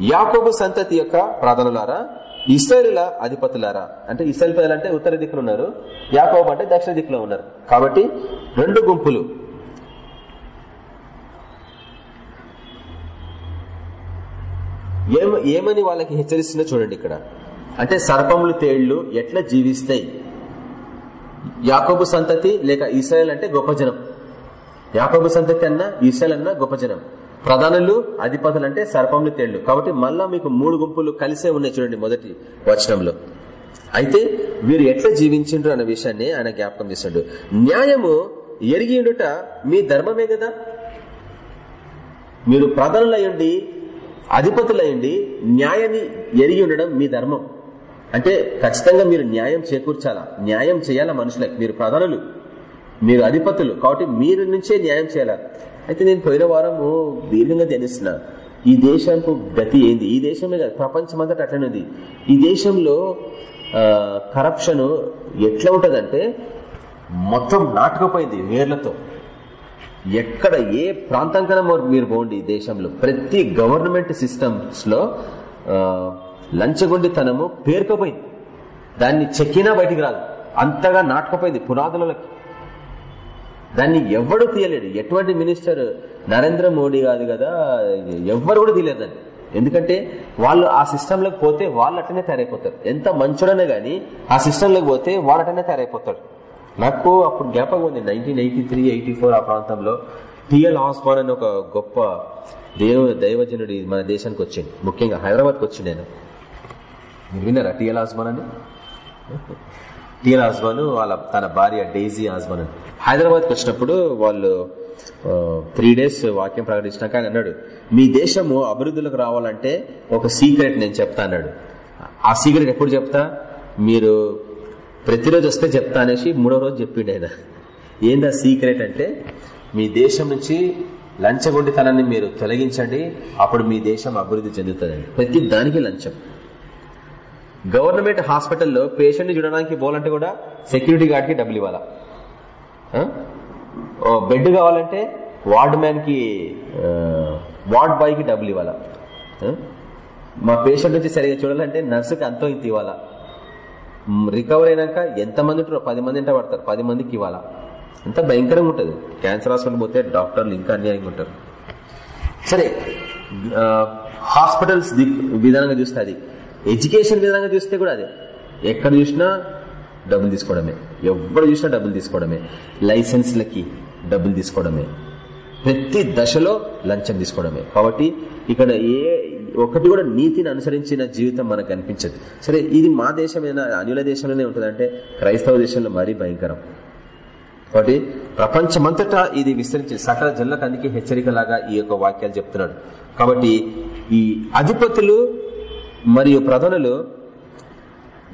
యాకోబు సంతతి యొక్క ప్రధానులారా ఇస్రాయల అధిపతులారా? అంటే ఇస్రాయల్ ప్రజలు అంటే ఉత్తర దిక్కులు ఉన్నారు యాకోబు అంటే దక్షిణ దిక్కులో ఉన్నారు. కాబట్టి రెండు గుంపులు. ఏమని వాళ్ళకి హెచ్చరిస్తుందో చూడండి ఇక్కడ. అంటే సర్పములు తేళ్ళు ఎట్లా జీవిస్తాయి? యాకోబు సంతతి లేక ఈసాయల్ అంటే గొప్ప జనం. యాకోబు సంతతి అన్న ఈసాయల్ అన్న గొప్ప జనం. ప్రధానులు అధిపతులు అంటే సర్పములు తేళ్ళు. కాబట్టి మళ్ళా మీకు మూడు గుంపులు కలిసే ఉన్నాయి చూడండి మొదటి వచనంలో. అయితే వీరు ఎట్లా జీవించిండ్రు అన్న విషయాన్ని ఆయన జ్ఞాపకం చేశాడు. న్యాయము ఎరిగి మీ ధర్మమే కదా? మీరు ప్రధానులయ్యండి అధిపతులయ్యండి న్యాయాన్ని ఎరిగి ఉండడం మీ ధర్మం. అంటే ఖచ్చితంగా మీరు న్యాయం చేకూర్చాలా? న్యాయం చేయాలా మనుషులకు? మీరు ప్రధానులు మీరు అధిపతులు కాబట్టి మీరు నుంచే న్యాయం చేయాలా? అయితే నేను పోయిన వారము దీర్ఘంగా ధ్యానిస్తున్నా. ఈ దేశంకు గతి ఏంది? ఈ దేశమే కాదు ప్రపంచమంతటా అట్లనే ఉంది. ఈ దేశంలో కరప్షన్ ఎట్లా ఉంటదంటే మొత్తం నాటుకుపోయింది వేర్లతో ఎక్కడ ఏ ప్రాంతం కన్నా మీరు పోండి దేశంలో. ప్రతి గవర్నమెంట్ సిస్టమ్స్లో లంచగొండితనము పేర్కపోయింది. దాన్ని చెక్కినా బయటికి రాదు. అంతగా నాటకపోయింది పునాదులకి. దాన్ని ఎవడు తీయలేడు ఎటువంటి మినిస్టర్ నరేంద్ర మోడీ కాదు కదా ఎవ్వరు కూడా తీయలేదు దాన్ని. ఎందుకంటే వాళ్ళు ఆ సిస్టంలోకి పోతే వాళ్ళు అట్టనే తయారైపోతారు. ఎంత మంచుడనే గాని ఆ సిస్టంలోకి పోతే వాళ్ళు అట్టనే తయారైపోతాడు. నాకు అప్పుడు జ్ఞాపకం ఉంది nineteen eighty three eighty four ఆ ప్రాంతంలో టిఎల్ ఆస్మాన్ అని ఒక గొప్ప దేవ దైవజనుడి మన దేశానికి వచ్చింది. ముఖ్యంగా హైదరాబాద్కి వచ్చింది నేను. మీరు విన్నారా టిఎల్ ఆస్మాన్ అని? టిఎల్ ఆస్మాన్ వాళ్ళ తన భార్య డైజీ ఆస్మాన్ అని. హైదరాబాద్కి వచ్చినప్పుడు వాళ్ళు త్రీ డేస్ వాక్యం ప్రకటించినాక ఆయన అన్నాడు మీ దేశము అభివృద్ధిలోకి రావాలంటే ఒక సీక్రెట్ నేను చెప్తా అన్నాడు. ఆ సీక్రెట్ ఎప్పుడు చెప్తా? మీరు ప్రతిరోజు వస్తే చెప్తా అనేసి మూడో రోజు చెప్పిండు ఆయన. ఏందా సీక్రెట్ అంటే మీ దేశం నుంచి లంచగొండితనాన్ని మీరు తొలగించండి అప్పుడు మీ దేశం అభివృద్ధి చెందుతుందండి ప్రతి దానికి లంచం. గవర్నమెంట్ హాస్పిటల్లో పేషెంట్ చూడడానికి పోవాలంటే కూడా సెక్యూరిటీ గార్డ్కి డబ్బులు ఇవ్వాలా? బెడ్ కావాలంటే వార్డ్ మ్యాన్కి వార్డ్ బాయ్కి డబ్బులు ఇవ్వాలా? మా పేషెంట్ నుంచి సరిగా చూడాలంటే నర్సుకి అంతో ఇంత ఇవ్వాలా? రికవర్ అయినాక ఎంతమంది ఉంటారో పది మంది ఇంట పడతారు? పది మందికి ఇవ్వాలా? ఎంత భయంకరంగా ఉంటుంది. క్యాన్సర్ హాస్పిటల్ పోతే డాక్టర్లు ఇంకా అన్యాయంగా ఉంటారు. సరే హాస్పిటల్స్ విధానంగా చూస్తే అది. ఎడ్యుకేషన్ విధానంగా చూస్తే కూడా అదే. ఎక్కడ చూసినా డబ్బులు తీసుకోవడమే. ఎవరు చూసినా డబ్బులు తీసుకోవడమే. లైసెన్స్లకి డబ్బులు తీసుకోవడమే. ప్రతి దశలో లంచం తీసుకోవడమే. కాబట్టి ఇక్కడ ఏ ఒకటి కూడా నీతిని అనుసరించిన జీవితం మనకు కనిపించదు సరే ఇది మా దేశమైన అన్యుల దేశంలోనే ఉంటుందంటే క్రైస్తవ దేశంలో మరీ భయంకరం. కాబట్టి ప్రపంచమంతటా ఇది విస్తరించి సకల జనులకు అందుకే హెచ్చరికలాగా ఈ యొక్క వాక్యాలు చెప్తున్నాడు. కాబట్టి ఈ అధిపతులు మరియు ప్రధానులు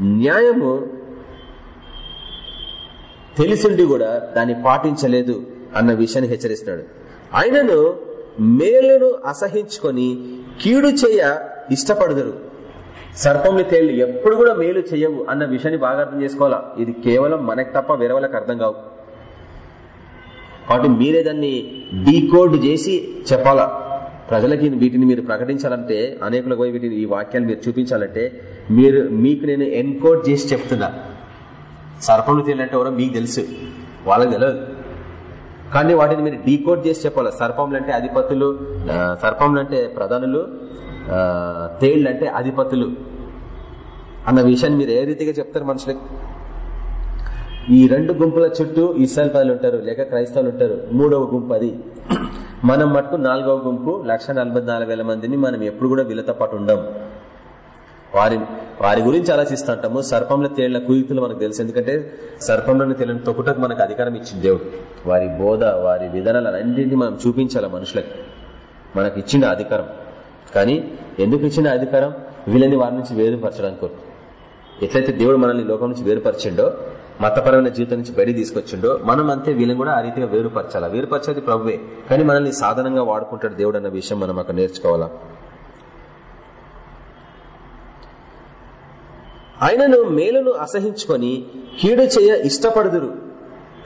న్యాయము తెలిసిండి కూడా దాన్ని పాటించలేదు అన్న విషయాన్ని హెచ్చరిస్తున్నాడు. ఆయనను మేలును అసహించుకొని కీడు చేయ ఇష్టపడదురు. సర్పంని తేళ్ళు ఎప్పుడు కూడా మేలు చేయవు అన్న విషయాన్ని బాగా అర్థం చేసుకోవాలా? ఇది కేవలం మనకు తప్ప వేరే అర్థం కావు. కాబట్టి మీరే దాన్ని డీకోడ్ చేసి చెప్పాలా? ప్రజలకి వీటిని మీరు ప్రకటించాలంటే అనేకులకు పోయి వీటిని ఈ వాక్యాలు మీరు చూపించాలంటే మీరు మీకు నేను ఎన్కోడ్ చేసి చెప్తున్నా. సర్పంలు తేలంటే ఎవరో మీకు తెలుసు. వాళ్ళకి తెలియదు కానీ వాటిని మీరు డీకోడ్ చేసి చెప్పాలి. సర్పంలు అంటే అధిపతులు సర్పంలంటే సర్పంలు అంటే ప్రధానులు ఆ, తేళ్ళు అంటే అధిపతులు అన్న విషయాన్ని మీరు ఏ రీతిగా చెప్తారు మనుషులకి? ఈ రెండు గుంపుల చుట్టూ ఇస్రాయల్ పదలు ఉంటారు లేక క్రైస్తవులు ఉంటారు. మూడవ గుంపు అది. మనం మటుకు నాలుగవ గుంపు లక్ష మందిని మనం ఎప్పుడు కూడా వీళ్ళతో పాటు ఉండం. వారి వారి గురించి ఆలోచిస్తుంటాము. సర్పంల తేళ్ళ కుయుక్తులు మనకు తెలుసు. ఎందుకంటే సర్పంలోని తేలిన తొక్కుటకు మనకు అధికారం ఇచ్చింది దేవుడు. వారి బోధ వారి విధానాలు అన్నింటినీ మనం చూపించాలి మనుషులకి. మనకు ఇచ్చిన అధికారం. కానీ ఎందుకు ఇచ్చిన అధికారం? వీళ్ళని వారి నుంచి వేరుపరచడానికి కోరు ఎట్లయితే దేవుడు మనల్ని లోకం నుంచి వేరుపరిచిండో మతపరమైన జీవితం నుంచి బయట తీసుకొచ్చిండో మనం అంతే వీళ్ళని కూడా ఆ రీతిగా వేరుపరచాలా. వేరుపరిచేది ప్రభువే. కానీ మనల్ని సాధనంగా వాడుకుంటాడు దేవుడు అన్న విషయం మనం అక్కడ నేర్చుకోవాలా? ఆయనను మేలును అసహించుకొని కీడు చేయ ఇష్టపడుదురు.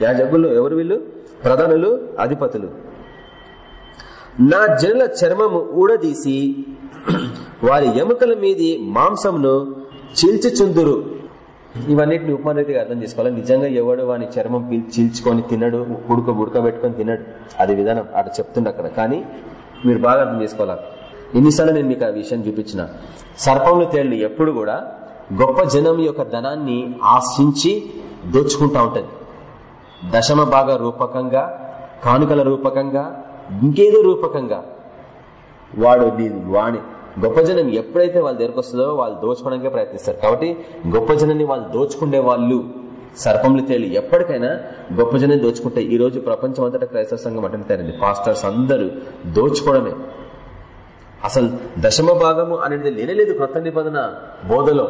యాజకులు ఎవరు వీళ్ళు? ప్రధానులు అధిపతులు. నా జనుల చర్మము ఊడదీసి వారి ఎముకల మీది మాంసమును చీల్చుచుందురు. ఇవన్నిటిని ఉపమానరీతిగా అర్థం చేసుకోవాలి. నిజంగా ఎవడు వాని చర్మం చీల్చుకొని తినడు ఉడుక ఉడకబెట్టుకొని తినడు అది విధానం అక్కడ చెప్తుండ అక్కడ. కానీ మీరు బాగా అర్థం చేసుకోవాలి. ఎన్నిసార్లు నేను మీకు ఆ విషయం చూపించిన. సర్పంలో తేళ్ళు ఎప్పుడు కూడా గొప్ప జనం యొక్క ధనాన్ని ఆశించి దోచుకుంటా ఉంటది. దశమ భాగ రూపకంగా కానుకల రూపకంగా ఇంకేదో రూపకంగా వాడు వాణి. గొప్ప జనం ఎప్పుడైతే వాళ్ళ దగ్గరకు వస్తుందో వాళ్ళు దోచుకోవడానికే ప్రయత్నిస్తారు. కాబట్టి గొప్ప జనాన్ని వాళ్ళు దోచుకునే వాళ్ళు సర్పంలు తేలి ఎప్పటికైనా గొప్ప జనం దోచుకుంటే ఈ రోజు ప్రపంచం అంతటా క్రైస్తవ సంఘం అటెండ్ తయారైంది. పాస్టర్స్ అందరూ దోచుకోవడమే. అసలు దశమ భాగము అనేది లేనేలేదు క్రొత్త నిబంధన బోధలో.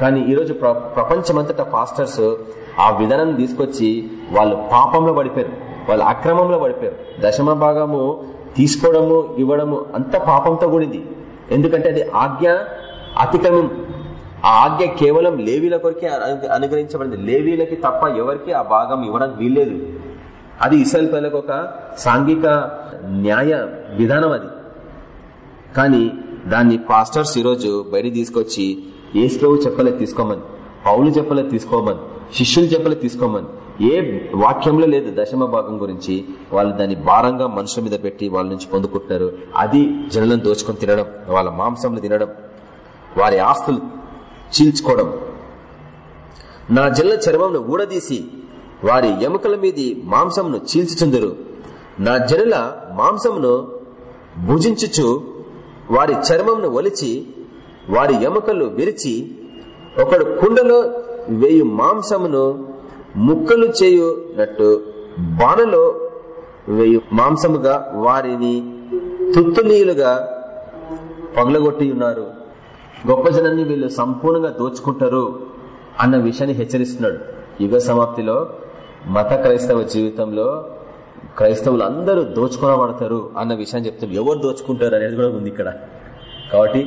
కానీ ఈరోజు ప్ర- ప్రపంచమంతటా పాస్టర్స్ ఆ విధానాన్ని తీసుకొచ్చి వాళ్ళు పాపంలో పడిపోయారు. వాళ్ళు అక్రమంలో పడిపోయారు. దశమ భాగము తీసుకోవడము ఇవ్వడము అంత పాపంతో కూడింది. ఎందుకంటే అది ఆజ్ఞ అతిక్రమం. ఆ ఆజ్ఞ కేవలం లేవీల కొరికే అనుగ్రహించబడింది. లేవీలకి తప్ప ఎవరికి ఆ భాగం ఇవ్వడానికి వీల్లేదు. అది ఇసల్ పిల్లలకు ఒక సాంఘిక న్యాయ విధానం అది. కానీ దాన్ని పాస్టర్స్ ఈరోజు బయట తీసుకొచ్చి ఏసుప్రభు చెప్పలేదు తీసుకోమని పౌలు చెప్పలేదు తీసుకోమని శిష్యులు చెప్పలేదు తీసుకోమని ఏ వాక్యంలో లేదు దశమ భాగం గురించి. వాళ్ళు దాన్ని భారంగా మనుషుల మీద పెట్టి వాళ్ళ నుంచి పొందుకుంటున్నారు. అది జనులను దోచుకొని తినడం వాళ్ళ మాంసంలో తినడం వారి ఆస్తులు చీల్చుకోవడం. నా జల్ల చర్మంను ఊడదీసి వారి ఎముకల మీది మాంసమును చీల్చుచుందరు. నా జనుల మాంసమును భుజించుచు వారి చర్మంను ఒలిచి వారి ఎముకలు విరిచి ఒకడు కుండలో వేయు మాంసమును ముక్కలు చేయునట్టు బాణలో వేయు మాంసముగా వారిని తుత్తునీయులుగా పగలగొట్టి ఉన్నారు గొప్ప జనాన్ని వీళ్ళు సంపూర్ణంగా దోచుకుంటారు అన్న విషయాన్ని హెచ్చరిస్తున్నాడు. యుగ సమాప్తిలో మత క్రైస్తవ జీవితంలో క్రైస్తవులు అందరూ దోచుకోనబడతారు అన్న విషయాన్ని చెప్తున్నారు ఎవరు దోచుకుంటారు అనేది కూడా ఉంది ఇక్కడ. కాబట్టి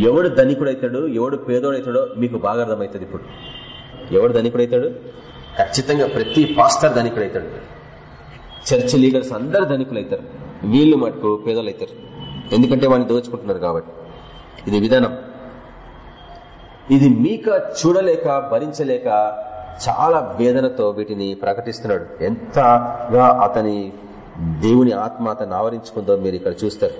ఎవడు ధనికుడైతాడు ఎవడు పేదోడైతాడో మీకు బాగా అర్థమవుతుంది ఇప్పుడు. ఎవడు ధనికుడైతాడు? ఖచ్చితంగా ప్రతి పాస్టర్ ధనికుడైతాడు. చర్చ్ లీడర్స్ అందరు ధనికులైతారు. వీళ్ళు మటుకు పేదలైతారు ఎందుకంటే వాడిని దోచుకుంటున్నారు కాబట్టి. ఇది విధానం. ఇది మీక చూడలేక భరించలేక చాలా వేదనతో వీటిని ప్రకటిస్తున్నాడు. ఎంతగా అతని దేవుని ఆత్మ అతను ఆవరించుకుందో మీరు ఇక్కడ చూస్తారు.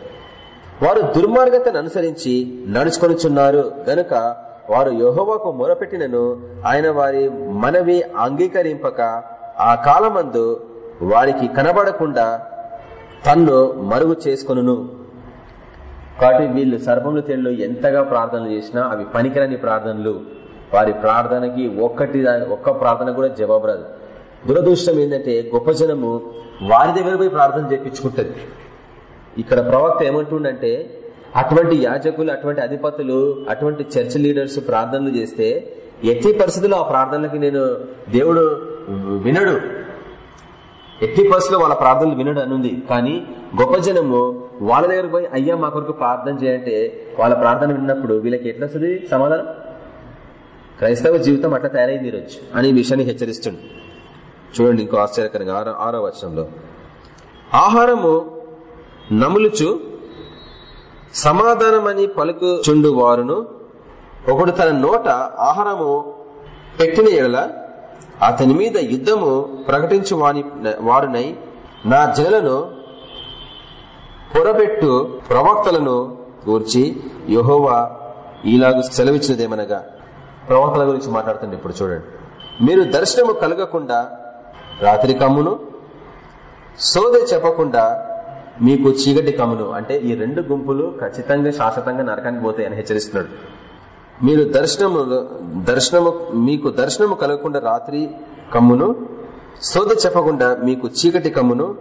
వారు దుర్మార్గతను అనుసరించి నడుచుకొనిచున్నారు. గనుక వారు యహోవాకు మొరపెట్టినను ఆయన వారి మనవి అంగీకరింపక ఆ కాలమందు వారికి కనబడకుండా తన్ను మరుగు చేసుకొనును. కాబట్టి వీళ్ళు సర్పములు తేళ్ళు ఎంతగా ప్రార్థనలు చేసినా అవి పనికిరాని ప్రార్థనలు. వారి ప్రార్థనకి ఒక్కటి ఒక్క ప్రార్థన కూడా జవాబు రాదు. దురదృష్టం ఏంటంటే గొప్ప జనము వారి దగ్గర పోయి ప్రార్థన చేయించుకుంటది ఇక్కడ ప్రవక్త ఏమంటుండంటే అటువంటి యాజకులు అటువంటి అధిపతులు అటువంటి చర్చ్ లీడర్స్ ప్రార్థనలు చేస్తే ఎట్టి పరిస్థితుల్లో ఆ ప్రార్థనలకి నేను దేవుడు వినడు. ఎట్టి పరిస్థితుల్లో వాళ్ళ ప్రార్థనలు వినడు అనుంది. కానీ గొప్ప జనము వాళ్ళ దగ్గర పోయి అయ్యా మా కొరకు ప్రార్థన చేయంటే వాళ్ళ ప్రార్థన విన్నప్పుడు వీళ్ళకి ఎట్లా వస్తుంది సమాధానం? క్రైస్తవ జీవితం అట్లా తయారైంది ఈరోజు అని విషయాన్ని హెచ్చరిస్తుంది చూడండి ఇంకో ఆశ్చర్యకరంగా ఆరో ఆరో వచనంలో. ఆహారము నములుచు సమాధానమని పలుకుచుండు వారును ఒకడు తన నోట ఆహారము పెట్టిన ఎడల అతని మీద యుద్ధము ప్రకటించు వాని వారునై నా జనులను పొరబెట్టు ప్రవక్తలను గూర్చి యహోవా ఇలాగ సెలవిచ్చినదేమనగా ప్రవక్తల గురించి మాట్లాడుతుంది ఇప్పుడు చూడండి. మీరు దర్శనము కలగకుండా రాత్రి కమ్మును సోదే చెప్పకుండా మీకు చీకటి కమ్మును. అంటే ఈ రెండు గుంపులు ఖచ్చితంగా శాశ్వతంగా నరకానికి పోతాయని హెచ్చరిస్తున్నాడు. మీరు దర్శనము దర్శనము మీకు దర్శనము కలగకుండా రాత్రి కమ్మును సోద చెప్పకుండా మీకు చీకటి కమ్మును.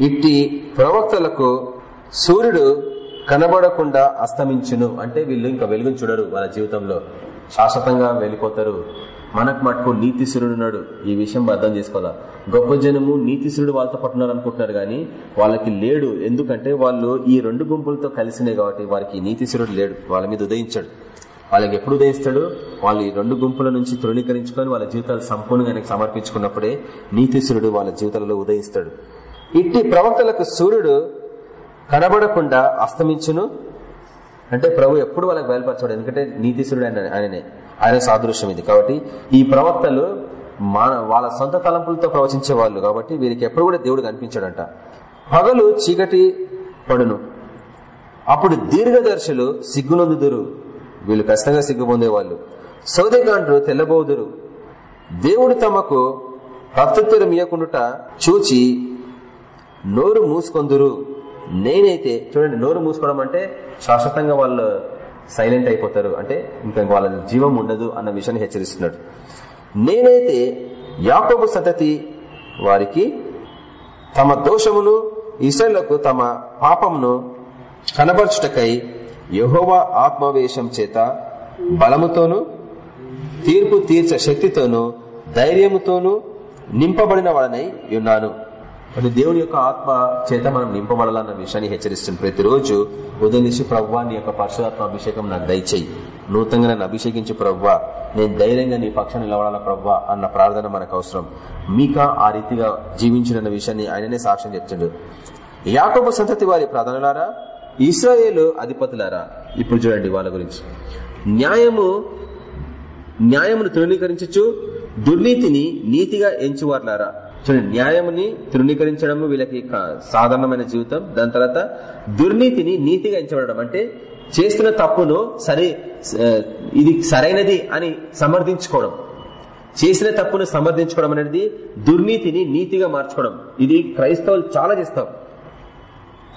ఇట్టి ప్రవక్తలకు సూర్యుడు కనబడకుండా అస్తమించును. అంటే వీళ్ళు ఇంకా వెలుగును చూడరు వాళ్ళ జీవితంలో. శాశ్వతంగా వెళ్ళిపోతారు మనకు మటుకు నీతిసురుడున్నాడు ఈ విషయం అర్థం చేసుకోవాలా? గొప్ప జనము నీతిసురుడు వాళ్ళతో పట్టున్నారు అనుకుంటున్నారు కానీ వాళ్ళకి లేడు. ఎందుకంటే వాళ్ళు ఈ రెండు గుంపులతో కలిసినాయి కాబట్టి వారికి నీతిసురుడు లేడు. వాళ్ళ మీద ఉదయించాడు. వాళ్ళకి ఎప్పుడు ఉదయిస్తాడు? వాళ్ళు ఈ రెండు గుంపుల నుంచి తృణీకరించుకొని వాళ్ళ జీవితాలు సంపూర్ణంగా ఆయనకు సమర్పించుకున్నప్పుడే నీతిసురుడు వాళ్ళ జీవితాలలో ఉదయిస్తాడు. ఇట్టి ప్రవక్తలకు సూర్యుడు కనబడకుండా అస్తమించును. అంటే ప్రభు ఎప్పుడు వాళ్ళకి బయలుపరచాడు ఎందుకంటే నీతిశుడు ఆయన ఆయననే. ఆయన సాదృశ్యం ఇది. కాబట్టి ఈ ప్రవక్తలు మన వాళ్ళ సొంత తలంపులతో ప్రవచించే వాళ్ళు. కాబట్టి వీరికి ఎప్పుడు కూడా దేవుడు కనిపించాడంట. పగలు చీకటి పడును. అప్పుడు దీర్ఘదర్శులు సిగ్గునొందుదురు. వీళ్ళు ఖచ్చితంగా సిగ్గు పొందేవాళ్ళు. సౌదగాండ్రు తెల్లబోదురు. దేవుడు తమకు ప్రత్యుత్తరం ఇయ్యకుండుట చూచి నోరు మూసుకొందురు. నేనైతే చూడండి నోరు మూసుకోవడం అంటే శాశ్వతంగా వాళ్ళు సైలెంట్ అయిపోతారు. అంటే ఇంకా వాళ్ళ జీవం ఉండదు అన్న విషయాన్ని హెచ్చరిస్తున్నాడు. నేనైతే యాకోబు సంతతి వారికి తమ దోషమును ఇసలకు తమ పాపమును కనబరుచుటకై యహోవా ఆత్మవేశం చేత బలముతోను తీర్పు తీర్చ శక్తితోను ధైర్యముతోను నింపబడిన వాడనై ఉన్నాను. అంటే దేవుని యొక్క ఆత్మ చేత మనం నింపబడాలన్న విషయాన్ని హెచ్చరిస్తుంది. ప్రతిరోజు ఉదయనిషి ప్రవ్వా నీ యొక్క పరశురాత్మ అభిషేకం నాకు దయచేయి. నూతనంగా నన్ను అభిషేకించి ప్రవ్వా. నేను ధైర్యంగా నీ పక్షాన్ని నిలబడాల ప్రవ్వా అన్న ప్రార్థన మనకు అవసరం. మీక ఆ రీతిగా జీవించిన విషయాన్ని ఆయననే సాక్ష్యం చెప్తుండ్రు యాకోబు సంతతి వారి ప్రార్థనలారా? ఇస్రాయేలు అధిపతులారా? ఇప్పుడు చూడండి వాళ్ళ గురించి. న్యాయము న్యాయమును తృణీకరించచ్చు దుర్నీతిని నీతిగా ఎంచువార్లారా? చూడండి న్యాయముని తృణీకరించడం వీళ్ళకి సాధారణమైన జీవితం. దాని తర్వాత దుర్నీతిని నీతిగా ఎంచబడడం. అంటే చేస్తున్న తప్పును సరే ఇది సరైనది అని సమర్థించుకోవడం. చేసిన తప్పును సమర్థించుకోవడం అనేది దుర్నీతిని నీతిగా మార్చుకోవడం. ఇది క్రైస్తవులు చాలా చేస్తాం.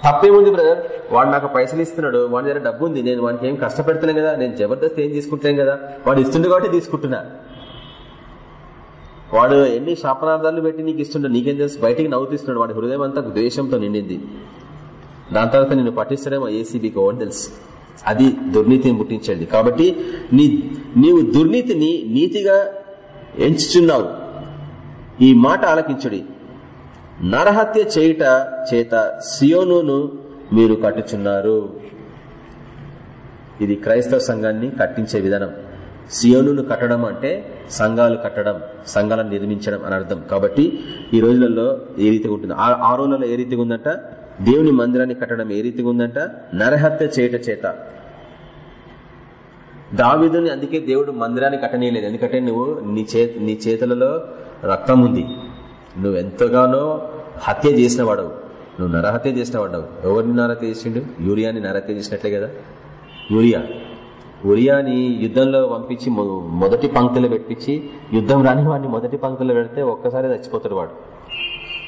తప్పేముంది బ్రదర్? వాడు నాకు పైసలు ఇస్తున్నాడు వాడి దగ్గర డబ్బు ఉంది నేను వాడికి ఏం కష్టపెడుతున్నాను కదా నేను జబర్దస్త్ ఏం తీసుకుంటాను కదా వాడు ఇస్తుండే కాబట్టి తీసుకుంటున్నా. వాడు ఎన్ని శాపనార్థాలు పెట్టి నీకు ఇస్తుండో నీకేం తెలుసు? బయటికి నవ్వుతిస్తున్నాడు. వాడి హృదయం అంతా ద్వేషంతో నిండింది. దాని తర్వాత నిన్ను పట్టిస్తాడేమో ఏసీబీకి ఓన్ తెలుసు. అది దుర్నీతిని పుట్టించండి కాబట్టి నీ నీవు దుర్నీతిని నీతిగా ఎంచుచున్నావు. ఈ మాట ఆలకించుడి. నరహత్య చేయుట చేత సియోనును మీరు కట్టుచున్నారు. ఇది క్రైస్తవ సంఘాన్ని కట్టించే విధానం. సియోనును కట్టడం అంటే సంఘాలు కట్టడం సంఘాలను నిర్మించడం అని అర్థం. కాబట్టి ఈ రోజులలో ఏ రీతిగా ఉంటుంది ఆ రోజులలో ఏ రీతిగా ఉందంట? దేవుని మందిరాన్ని కట్టడం ఏ రీతిగా ఉందంట? నరహత్య చేయట చేత. దావిదుని అందుకే దేవుడు మందిరాన్ని కట్టనీయలేదు. ఎందుకంటే నువ్వు నీ చే నీ చేతులలో రక్తం ఉంది. నువ్వు ఎంతగానో హత్య చేసిన వాడవు. నువ్వు నరహత్య చేసిన వాడవు. ఎవరిని నరహత్య చేసిండు? యూరియాని నరహత్య చేసినట్లే కదా? యూరియా. ఉరియాని యుద్ధంలో పంపించి మొదటి పంక్తిలో పెట్టించి యుద్ధం రాని వాడిని మొదటి పంక్తిలో పెడితే ఒక్కసారి చచ్చిపోతాడు వాడు.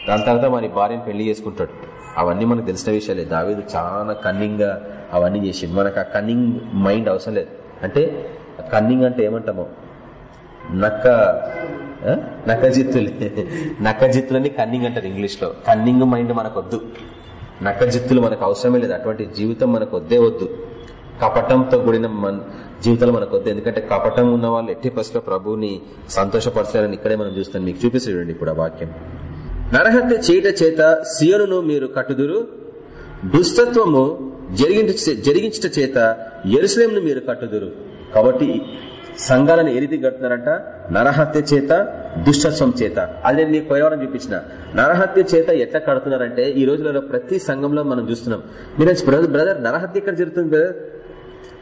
దాని తర్వాత వారి భార్యను పెళ్ళి చేసుకుంటాడు. అవన్నీ మనకు తెలిసిన విషయాలే. దావీదు చాలా కన్నింగ్గా అవన్నీ చేసింది మనకు ఆ కన్నింగ్ మైండ్ అవసరం లేదు. అంటే కన్నింగ్ అంటే ఏమంటామో? నక్క నక్కజిత్తులే. <laughs> నక్కజిత్తులని కన్నింగ్ అంటారు ఇంగ్లీష్లో కన్నింగ్ మైండ్ మనకొద్దు. నక్కజిత్తులు మనకు అవసరమే లేదు. అటువంటి జీవితం మనకు వద్దే వద్దు. కపటంతో కూడిన మన జీవితాలు మనకు వద్దు. ఎందుకంటే కపటం ఉన్న వాళ్ళు ఎట్టి పసులో ప్రభుని సంతోషపరచాలని ఇక్కడే మనం చూస్తాం మీకు చూపిస్తుంది ఇప్పుడు ఆ వాక్యం. నరహత్య చేయట చేత సియోనును మీరు కట్టుదురు. దుష్టత్వము జరిగించట చేత ఎరుసలేంను మీరు కట్టుదురు. కాబట్టి సంఘాలను ఏ కడుతున్నారంట? నరహత్య చేత దుష్టత్వం చేత. అది నేను మీకు పోయేవారం చూపించిన. నరహత్య చేత ఎట్లా కడుతున్నారంటే ఈ రోజులలో ప్రతి సంఘంలో మనం చూస్తున్నాం. మీరు బ్రదర్ బ్రదర్ నరహత్య ఇక్కడ జరుగుతుంది బ్రదర్?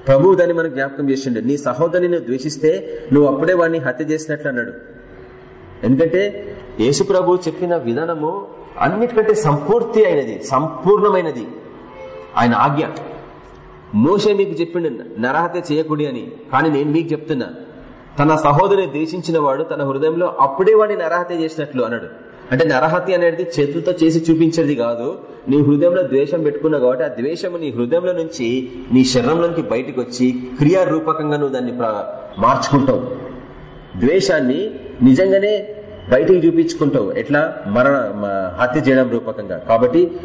ప్రభువు దాన్ని మనకు జ్ఞాపకం చేసిండు. నీ సహోదరిని ద్వేషిస్తే నువ్వు అప్పుడే వాడిని హత్య చేసినట్లు అన్నాడు. ఎందుకంటే యేసు ప్రభు చెప్పిన విధానము అన్నిటికంటే సంపూర్తి అయినది సంపూర్ణమైనది. ఆయన ఆజ్ఞ. మోసే మీకు చెప్పిండు నరహత్య చేయకూడి అని. కానీ నేను మీకు చెప్తున్నా తన సహోదరిని ద్వేషించిన వాడు తన హృదయంలో అప్పుడే వాడిని నరహత్య చేసినట్లు అన్నాడు. అంటే నరహత్య అనేది చేతులతో చేసి చూపించేది కాదు. నీ హృదయంలో ద్వేషం పెట్టుకున్నావు కాబట్టి ఆ ద్వేషము నీ హృదయంలో నుంచి నీ శరీరంలోకి బయటకు వచ్చి క్రియారూపకంగా నువ్వు దాన్ని మార్చుకుంటావు. ద్వేషాన్ని నిజంగానే బయటికి చూపించుకుంటావు. ఎట్లా? మరణ మ- హత్య చేయడం రూపకంగా. కాబట్టి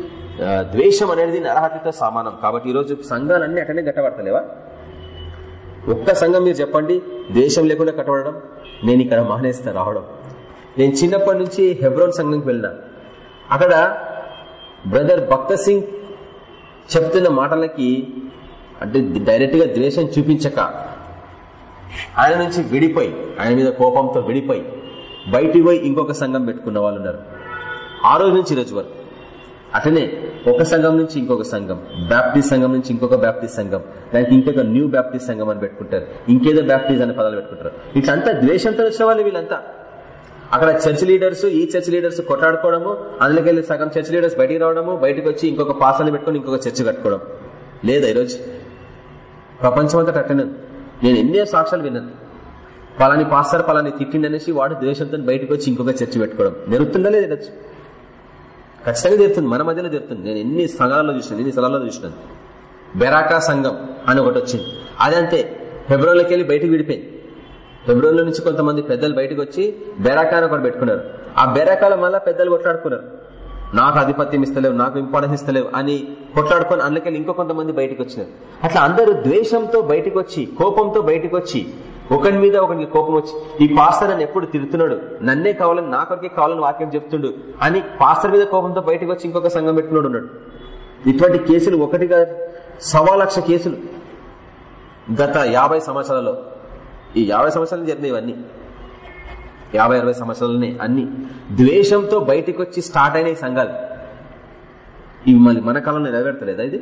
ద్వేషం అనేది నరహత్యతో సమానం. కాబట్టి ఈరోజు సంఘాలన్నీ అటనే గట్టబడతలేవా? ఒక్క సంఘం మీరు చెప్పండి ద్వేషం లేకుండా కట్టబడడం నేను ఇక్కడ మానేస్తా రావడం. నేను చిన్నప్పటి నుంచి హెబ్రోన్ సంఘంకి వెళ్ళినా. అక్కడ బ్రదర్ భక్త సింగ్ చెప్తున్న మాటలకి అంటే డైరెక్ట్గా ద్వేషం చూపించక ఆయన నుంచి విడిపోయి ఆయన మీద కోపంతో విడిపోయి బయటికి పోయి ఇంకొక సంఘం పెట్టుకున్న వాళ్ళు ఉన్నారు. ఆ రోజు నుంచి ఈరోజు వరకు. అటనే ఒక సంఘం నుంచి ఇంకొక సంఘం బ్యాప్టిస్ట్ సంఘం నుంచి ఇంకొక బ్యాప్టిస్ట్ సంఘం దానికి ఇంకొక న్యూ బ్యాప్టిస్ట్ సంఘం అని పెట్టుకుంటారు. ఇంకేదో బ్యాప్టిస్ట్ అనే పదాలు పెట్టుకుంటారు. ఇట్లంతా ద్వేషంతో వచ్చిన వాళ్ళు వీళ్ళంతా. అక్కడ చర్చ్ లీడర్స్ ఈ చర్చ్ లీడర్స్ కొట్లాడుకోవడము అందులోకి వెళ్ళి సగం చర్చ్ లీడర్స్ బయటికి రావడము బయటకు వచ్చి ఇంకొక పాసాన్ని పెట్టుకుని ఇంకొక చర్చ్ కట్టుకోవడం. లేదా ఈరోజు ప్రపంచమంతా అట్టనే నేను ఎన్నో సాక్ష్యాలు విన్నాను. పలాని పాస్టర్ పలాని తిట్టిండి అనేసి వాడు ద్వేషంతో బయటకు వచ్చి ఇంకొక చర్చ పెట్టుకోవడం. జరుగుతుందా లేదా ఖచ్చితంగా జరుగుతుంది. మన మధ్యలో జరుగుతుంది. నేను ఎన్ని సంఘాలలో చూసినాను ఎన్ని స్థలాల్లో చూసినాను బెరాకా సంఘం అని ఒకటి వచ్చింది. అదంతే. ఫిబ్రవరిలోకి వెళ్ళి బయటకు విడిపోయింది. ఫిబ్రవరిలో నుంచి కొంతమంది పెద్దలు బయటకు వచ్చి బెరాకా ఒకటి పెట్టుకున్నారు. ఆ బెరాకాలో మళ్ళా పెద్దలు కొట్లాడుకున్నారు. నాకు ఆధిపత్యం ఇస్తలేవు నాకు ఇంపార్టెన్స్ ఇస్తలేవు అని కొట్లాడుకొని అందులోకెళ్ళి ఇంకో కొంతమంది బయటకు వచ్చినారు. అట్లా అందరూ ద్వేషంతో బయటకు వచ్చి కోపంతో బయటకు వచ్చి ఒకరి మీద ఒకరికి కోపం వచ్చి ఈ పాస్టర్ నన్ను ఎప్పుడు తిడుతున్నాడు? నన్నే కావాలని నా కొరకే కావాలని వాక్యం చెప్తుండు అని పాస్టర్ మీద కోపంతో బయటకు వచ్చి ఇంకొక సంఘం పెట్టుకున్నాడు ఉన్నాడు. ఇటువంటి కేసులు ఒకటిగా సవా లక్ష కేసులు గత యాభై సంవత్సరాలలో. ఈ యాభై సంవత్సరాలు జరిగినాయి ఇవన్నీ. యాభై అరవై సంవత్సరాలనే అన్ని. ద్వేషంతో బయటకు వచ్చి స్టార్ట్ అయిన సంఘాలు. ఇవి మళ్ళీ మన కాలంలో నెరవేర్తలేదా ఇది?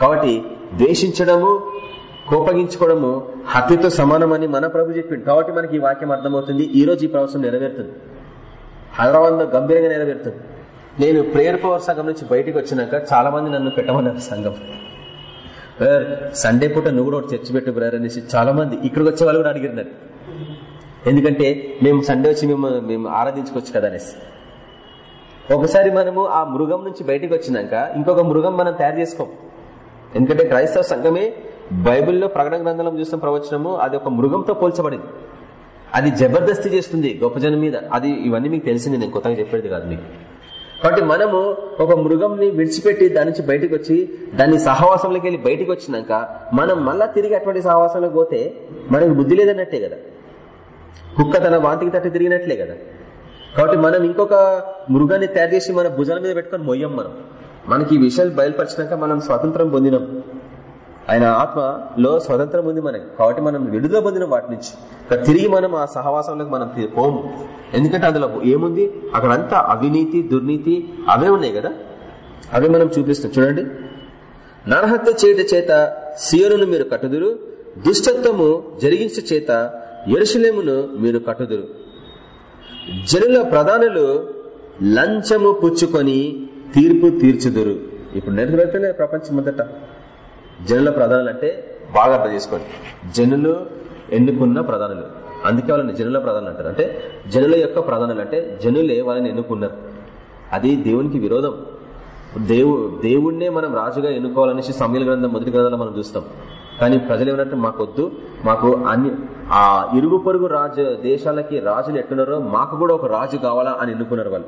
కాబట్టి ద్వేషించడము కోపగించుకోవడము హత్యతో సమానమని మన ప్రభు చెప్పిండు. కాబట్టి మనకి ఈ వాక్యం అర్థమవుతుంది ఈ రోజు ఈ ప్రవచనం నెరవేరుతుంది. హైదరాబాద్లో గంభీరంగా నెరవేరుతుంది. నేను ప్రేయర్ పవర్ సంఘం నుంచి బయటకు వచ్చినాక చాలా మంది నన్ను పెట్టమన్నారు సంఘం. బ్రదర్ సండే పూట నువ్వు కూడా ఒకటి చర్చి పెట్టు బ్రదర్ అనేసి చాలా మంది ఇక్కడికి వచ్చే వాళ్ళు కూడా అడిగినారు ఎందుకంటే మేము సండే వచ్చి మేము మేము ఆరాధించుకోవచ్చు కదా అనేసి. ఒకసారి మనము ఆ మృగం నుంచి బయటకు వచ్చినాక ఇంకొక మృగం మనం తయారు చేసుకోం. ఎందుకంటే క్రైస్తవ సంఘమే బైబిల్లో ప్రకటన గ్రంథంలో చూసిన ప్రవచనము అది ఒక మృగంతో పోల్చబడింది. అది జబర్దస్తి చేస్తుంది గొప్ప జనం మీద. అది ఇవన్నీ మీకు తెలిసింది నేను కొత్తగా చెప్పేది కాదు మీకు. కాబట్టి మనము ఒక మృగంని విడిచిపెట్టి దాని నుంచి బయటకు వచ్చి దాన్ని సహవాసంలోకి వెళ్ళి బయటకు వచ్చినాక మనం మళ్ళా తిరిగి అటువంటి సహవాసంలోకి పోతే మనకు బుద్ధి లేదన్నట్టే కదా. కుక్క తన వాంతికి తట్టి తిరిగినట్లే కదా. కాబట్టి మనం ఇంకొక మృగాన్ని తయారు చేసి మన భుజాల మీద పెట్టుకొని మొయ్యం మనం. మనకి ఈ విషయాలు బయలుపరిచినాక మనం స్వాతంత్రం పొందినాం. ఆయన ఆత్మలో స్వతంత్రం ఉంది మనకి. కాబట్టి మనం విడుదల పొందిన వాటి నుంచి. తిరిగి మనం ఆ సహవాసంలోకి మనం పోము. ఎందుకంటే అందులో ఏముంది? అక్కడంతా అవినీతి దుర్నీతి అవే ఉన్నాయి కదా? అవి మనం చూపిస్తాం చూడండి. నరహత్య చేయట చేత సియోను మీరు కట్టుదురు దుష్టత్వము జరిగించ చేత ఎరుసలేమును మీరు కట్టుదురు. జనుల ప్రధానులు లంచము పుచ్చుకొని తీర్పు తీర్చుదురు. ఇప్పుడు నెరవేరుతలే ప్రపంచం మొదట జనుల ప్రధానులు అంటే బాగా అర్థం చేసుకోండి. జనులు ఎన్నుకున్న ప్రధానులు? అందుకే వాళ్ళని జనుల ప్రధానులు అంటారు. అంటే జనుల యొక్క ప్రధానులు అంటే జనులే వాళ్ళని ఎన్నుకున్నారు. అది దేవునికి విరోధం. దేవు దేవుణ్ణే మనం రాజుగా ఎన్నుకోవాలనేసి సమయల గ్రంథం మొదటి గ్రంథంలో మనం చూస్తాం. కానీ ప్రజలు ఏమంటే మాకొద్దు. మాకు అన్ని ఆ ఇరుగు పొరుగు రాజు దేశాలకి రాజులు ఎట్టున్నారో మాకు కూడా ఒక రాజు కావాలా అని ఎన్నుకున్నారు వాళ్ళు.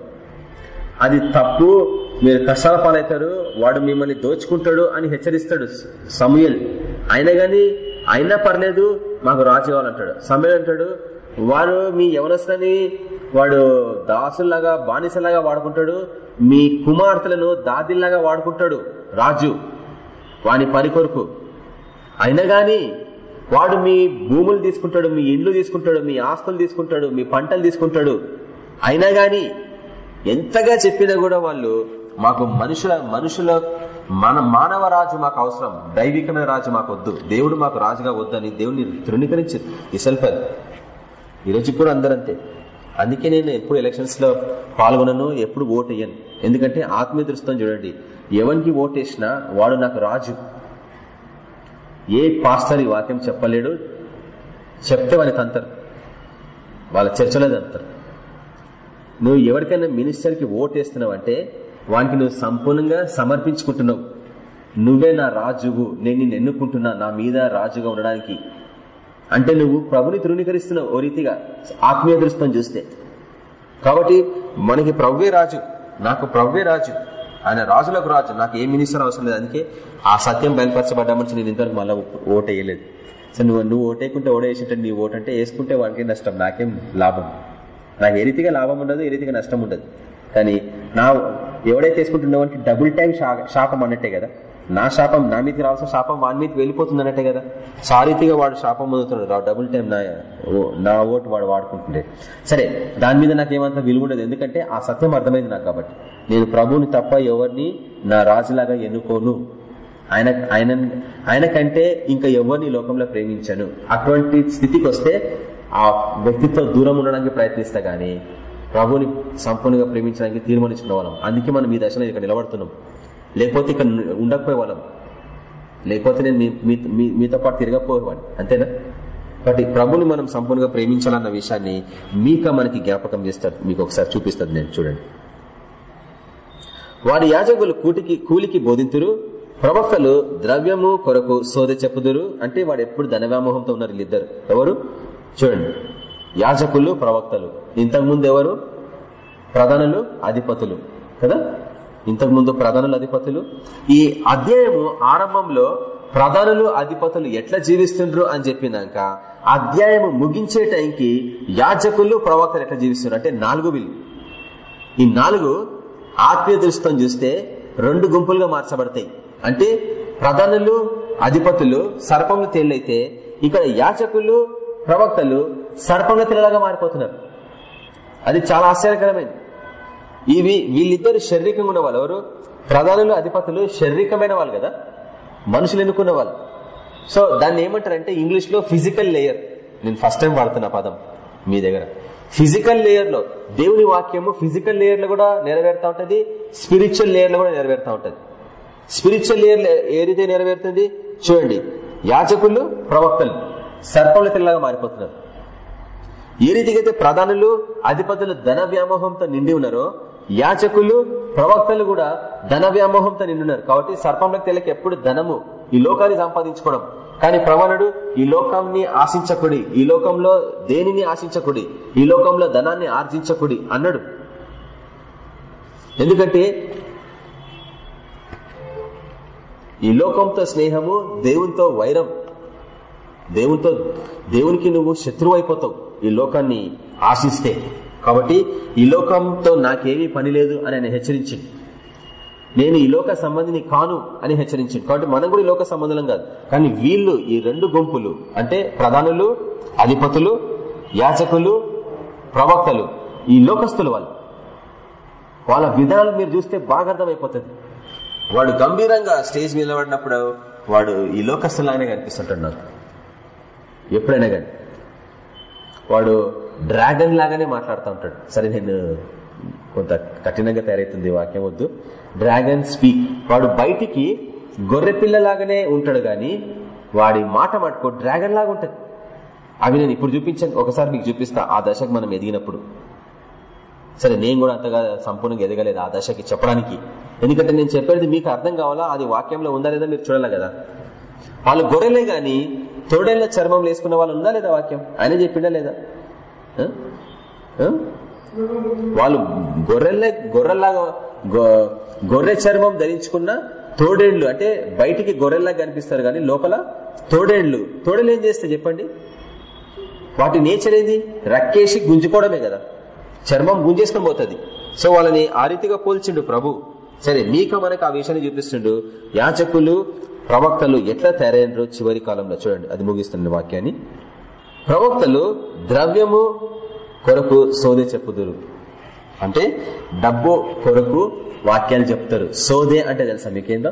అది తప్పు. మీరు కష్టాల పాలవుతారు. వాడు మిమ్మల్ని దోచుకుంటాడు అని హెచ్చరిస్తాడు సమయల్. అయినా గాని అయినా పర్లేదు. మాకు రాజు కావాలంటాడు. సమయల్ అంటాడు వాడు మీ యవనస్తుని వాడు దాసుల్లాగా బానిసలాగా వాడుకుంటాడు. మీ కుమార్తెలను దాదిల్లాగా వాడుకుంటాడు రాజు వాని పని కొరకు. అయినా గాని వాడు మీ భూములు తీసుకుంటాడు మీ ఇండ్లు తీసుకుంటాడు మీ ఆస్తులు తీసుకుంటాడు మీ పంటలు తీసుకుంటాడు. అయినా గాని ఎంతగా చెప్పినా కూడా వాళ్ళు మాకు మనుషుల మనుషుల మన మానవ రాజు మాకు అవసరం. దైవికమైన రాజు మాకు వద్దు. దేవుడు మాకు రాజుగా వద్దని దేవుడిని తృణీకరించింది. ఇసల్పదు ఈరోజు కూడా అందరంతే. అందుకే నేను ఎప్పుడు ఎలక్షన్స్లో పాల్గొనను ఎప్పుడు ఓటు వేయను. ఎందుకంటే ఆత్మీయ దృష్టితో చూడండి. ఎవరికి ఓటేసినా వాడు నాకు రాజు. ఏ పాస్టర్ ఈ వాక్యం చెప్పలేడు. చెప్తే వాళ్ళకి అంతరు వాళ్ళ చర్చలేదు అంతరు నువ్వు ఎవరికైనా మినిస్టర్కి ఓటేస్తున్నావు అంటే వానికి నువ్వు సంపూర్ణంగా సమర్పించుకుంటున్నావు. నువ్వే నా రాజువు నేను నిన్ను ఎన్నుకుంటున్నా నా మీద రాజుగా ఉండడానికి. అంటే నువ్వు ప్రభుని తృణీకరిస్తున్నావు ఓ రీతిగా ఆత్మీయ దృష్టం చూస్తే. కాబట్టి మనకి ప్రవ్వే రాజు నాకు ప్రవ్వే రాజు ఆయన రాజులకు రాజు నాకు ఏ మినిస్టర్ అవసరం లేదు. అందుకే ఆ సత్యం బయలుపరచబడ్డామని నేను ఇంతవరకు మళ్ళీ ఓటేయలేదు. సో నువ్వు నువ్వు ఓటేకుంటే ఓడేసింటే నీ ఓటు అంటే వేసుకుంటే వాడికి నష్టం నాకేం లాభం. నాకు ఏ రీతిగా లాభం ఉండదు ఏ రీతిగా నష్టం ఉండదు. కానీ నా ఎవడైతే వేసుకుంటున్నావు వానికి డబుల్ టైం శాపం అన్నట్టే కదా. నా శాపం నా మీదకి రావాల్సిన శాపం వాడి మీద వెళ్ళిపోతుంది అన్నట్టే కదా. సారీతిగా వాడు శాపం పొందుతున్నాడు. డబుల్ టైం నా నా ఓటు వాడు వాడుకుంటుండే. సరే దాని మీద నాకు ఏమంత విలువ ఉండదు. ఎందుకంటే ఆ సత్యం అర్థమైంది నాకు కాబట్టి. నేను ప్రభువుని తప్ప ఎవరిని నా రాజులాగా ఎన్నుకోను. ఆయన ఆయన ఆయన కంటే ఇంకా ఎవరిని లోకంలో ప్రేమించను. అటువంటి స్థితికి వస్తే ఆ వ్యక్తితో దూరం ఉండడానికి ప్రయత్నిస్తా గానీ ప్రభుని సంపూర్ణంగా ప్రేమించడానికి తీర్మానించుకున్న వాళ్ళం. అందుకే మనం మీ దశలో ఇక్కడ నిలబడుతున్నాం. లేకపోతే ఇక్కడ ఉండకపోయే వాళ్ళం. లేకపోతే నేను మీతో పాటు తిరగపోయేవాడిని అంతేనా? కాబట్టి ప్రభుని మనం సంపూర్ణంగా ప్రేమించాలన్న విషయాన్ని మీక మనకి జ్ఞాపకం చేస్తారు మీకు ఒకసారి చూపిస్తుంది నేను. చూడండి. వారి యాజకులు కూటికి కూలికి బోధింతురు. ప్రవక్తలు ద్రవ్యము కొరకు సోద చెప్పుదురు. అంటే వాడు ఎప్పుడు ధన వ్యామోహంతో ఉన్నారు వీళ్ళిద్దరు. ఎవరు? చూడండి. యాజకులు ప్రవక్తలు. ఇంతకుముందు ఎవరు? ప్రధానులు అధిపతులు. కదా? ఇంతకుముందు ప్రధానులు అధిపతులు. ఈ అధ్యాయము ఆరంభంలో ప్రధానులు అధిపతులు ఎట్లా జీవిస్తుండ్రు అని చెప్పినాక అధ్యాయము ముగించే టైంకి యాజకులు ప్రవక్తలు ఎట్లా జీవిస్తున్నారు అంటే నాలుగు వీళ్ళు. ఈ నాలుగు ఆత్మీయ దృష్టితో చూస్తే రెండు గుంపులుగా మార్చబడతాయి. అంటే ప్రధానులు అధిపతులు సర్పములు తేలైతే ఇక్కడ యాచకులు ప్రవక్తలు సర్పంగా తెల్లగా మారిపోతున్నారు. అది చాలా ఆశ్చర్యకరమైంది. ఇవి వీళ్ళిద్దరు శారీరకంగా ఉన్న వాళ్ళు ఎవరు? ప్రధానులు అధిపతులు శారీరకమైన వాళ్ళు కదా. మనుషులు ఎన్నుకున్న వాళ్ళు. సో దాన్ని ఏమంటారంటే ఇంగ్లీష్లో ఫిజికల్ లేయర్ నేను ఫస్ట్ టైం వాడుతున్నా పదం మీ దగ్గర. ఫిజికల్ లేయర్లో దేవుని వాక్యము ఫిజికల్ లేయర్లో కూడా నెరవేరుతా ఉంటది స్పిరిచువల్ లేయర్లో కూడా నెరవేరుతా ఉంటది. స్పిరిచువల్ లేయర్ ఏ రీతి నెరవేరుతుంది? చూడండి. యాచకులు ప్రవక్తలు సర్పంలో తెల్లగా మారిపోతున్నారు. ఏ రీతికైతే ప్రధానులు అధిపతులు ధన వ్యామోహంతో నిండి ఉన్నారో యాచకులు ప్రవక్తలు కూడా ధన వ్యామోహంతో నిండున్నారు కాబట్టి సర్పంలకు తెల్లకి ఎప్పుడు ధనము ఈ లోకాన్ని సంపాదించుకోవడం. కానీ ప్రవణుడు ఈ లోకాన్ని ఆశించకుడి ఈ లోకంలో దేనిని ఆశించకుడి ఈ లోకంలో ధనాన్ని ఆర్జించకుడి అన్నాడు. ఎందుకంటే ఈ లోకంతో స్నేహము దేవునితో వైరం దేవునితో దేవునికి నువ్వు శత్రువు అయిపోతావు. ఈ లోకాన్ని ఆశిస్తే. కాబట్టి ఈ లోకంతో నాకేమీ పని లేదు అని ఆయన హెచ్చరించింది. నేను ఈ లోక సంబంధిని కాను అని హెచ్చరించింది. కాబట్టి మనం కూడా ఈ లోక సంబంధం కాదు. కానీ వీళ్ళు ఈ రెండు గుంపులు అంటే ప్రధానులు అధిపతులు యాచకులు ప్రవక్తలు ఈ లోకస్తులు వాళ్ళు. వాళ్ళ విధానాలు మీరు చూస్తే బాగా అర్థమైపోతుంది. వాడు గంభీరంగా స్టేజ్ మీద నిలబడినప్పుడు వాడు ఈ లోకస్తులాగానే కనిపిస్తుంటాడు నాకు. ఎప్పుడైనా కానీ. వాడు డ్రాగన్ లాగానే మాట్లాడుతూ ఉంటాడు. సరే నేను కొంత కఠినంగా తయారైతుంది వాక్యం వద్దు. Dragon speak. వాడు బయటికి గొర్రె పిల్లలాగానే ఉంటాడు గాని వాడి మాట మటుకో డ్రాగన్ లాగా ఉంటుంది. అవి నేను ఇప్పుడు చూపించాను. ఒకసారి మీకు చూపిస్తా. ఆ దశకు మనం ఎదిగినప్పుడు. సరే నేను కూడా అంతగా సంపూర్ణంగా ఎదగలేదు ఆ దశకి చెప్పడానికి. ఎందుకంటే నేను చెప్పేది మీకు అర్థం కావాలా? అది వాక్యంలో ఉందా లేదా మీరు చూడాలి కదా? వాళ్ళు గొర్రెలే గాని తోడేళ్ళ చర్మం వేసుకున్న వాళ్ళు ఉందా లేదా వాక్యం? ఆయన చెప్పిండా లేదా? వాళ్ళు గొర్రెలే గొర్రెల్లాగా గొర్రె చర్మం ధరించుకున్న తోడేళ్ళు అంటే బయటికి గొర్రెల్లాగా కనిపిస్తారు కానీ లోపల తోడేళ్ళు. తోడేళ్ళు ఏం చేస్తే చెప్పండి? వాటి నేచర్ ఏంది? రక్కేసి గుంజుకోవడమే కదా. చర్మం గుంజేసుకొని పోతుంది. సో వాళ్ళని ఆ రీతిగా పోల్చిండు ప్రభు. సరే మీక మనకు ఆ విషయాన్ని చూపిస్తుండు. యాచకులు ప్రవక్తలు ఎట్లా తయారైనరో చివరి కాలంలో చూడండి. అది ముగిస్తున్న వాక్యాన్ని. ప్రవక్తలు ద్రవ్యము కొరకు సోదే చెప్పుదురు. అంటే డబ్బు కొరకు వాక్యాలు చెప్తారు. సోదే అంటే తెలుసా మీకేందో?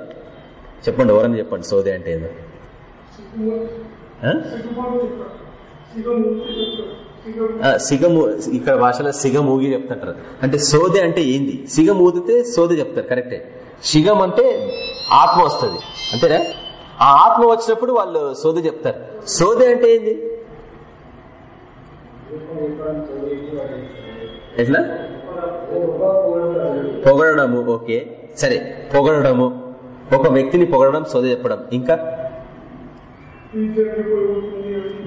చెప్పండి ఎవరన్నా చెప్పండి సోదే అంటే ఏందో? సిగము ఇక్కడ భాషలో సిగం ఊగి చెప్తుంటారు. అంటే సోదె అంటే ఏంది? సిగం ఊదితే సోదె చెప్తారు కరెక్టే. సిగం అంటే ఆత్మ వస్తుంది. అంతేనా? ఆ ఆత్మ వచ్చినప్పుడు వాళ్ళు సోదె చెప్తారు. సోది అంటే ఏంది? ఎట్లా? పొగడము ఓకే. సరే పొగడము ఒక వ్యక్తిని పొగడడం సోద చెప్పడం. ఇంకా?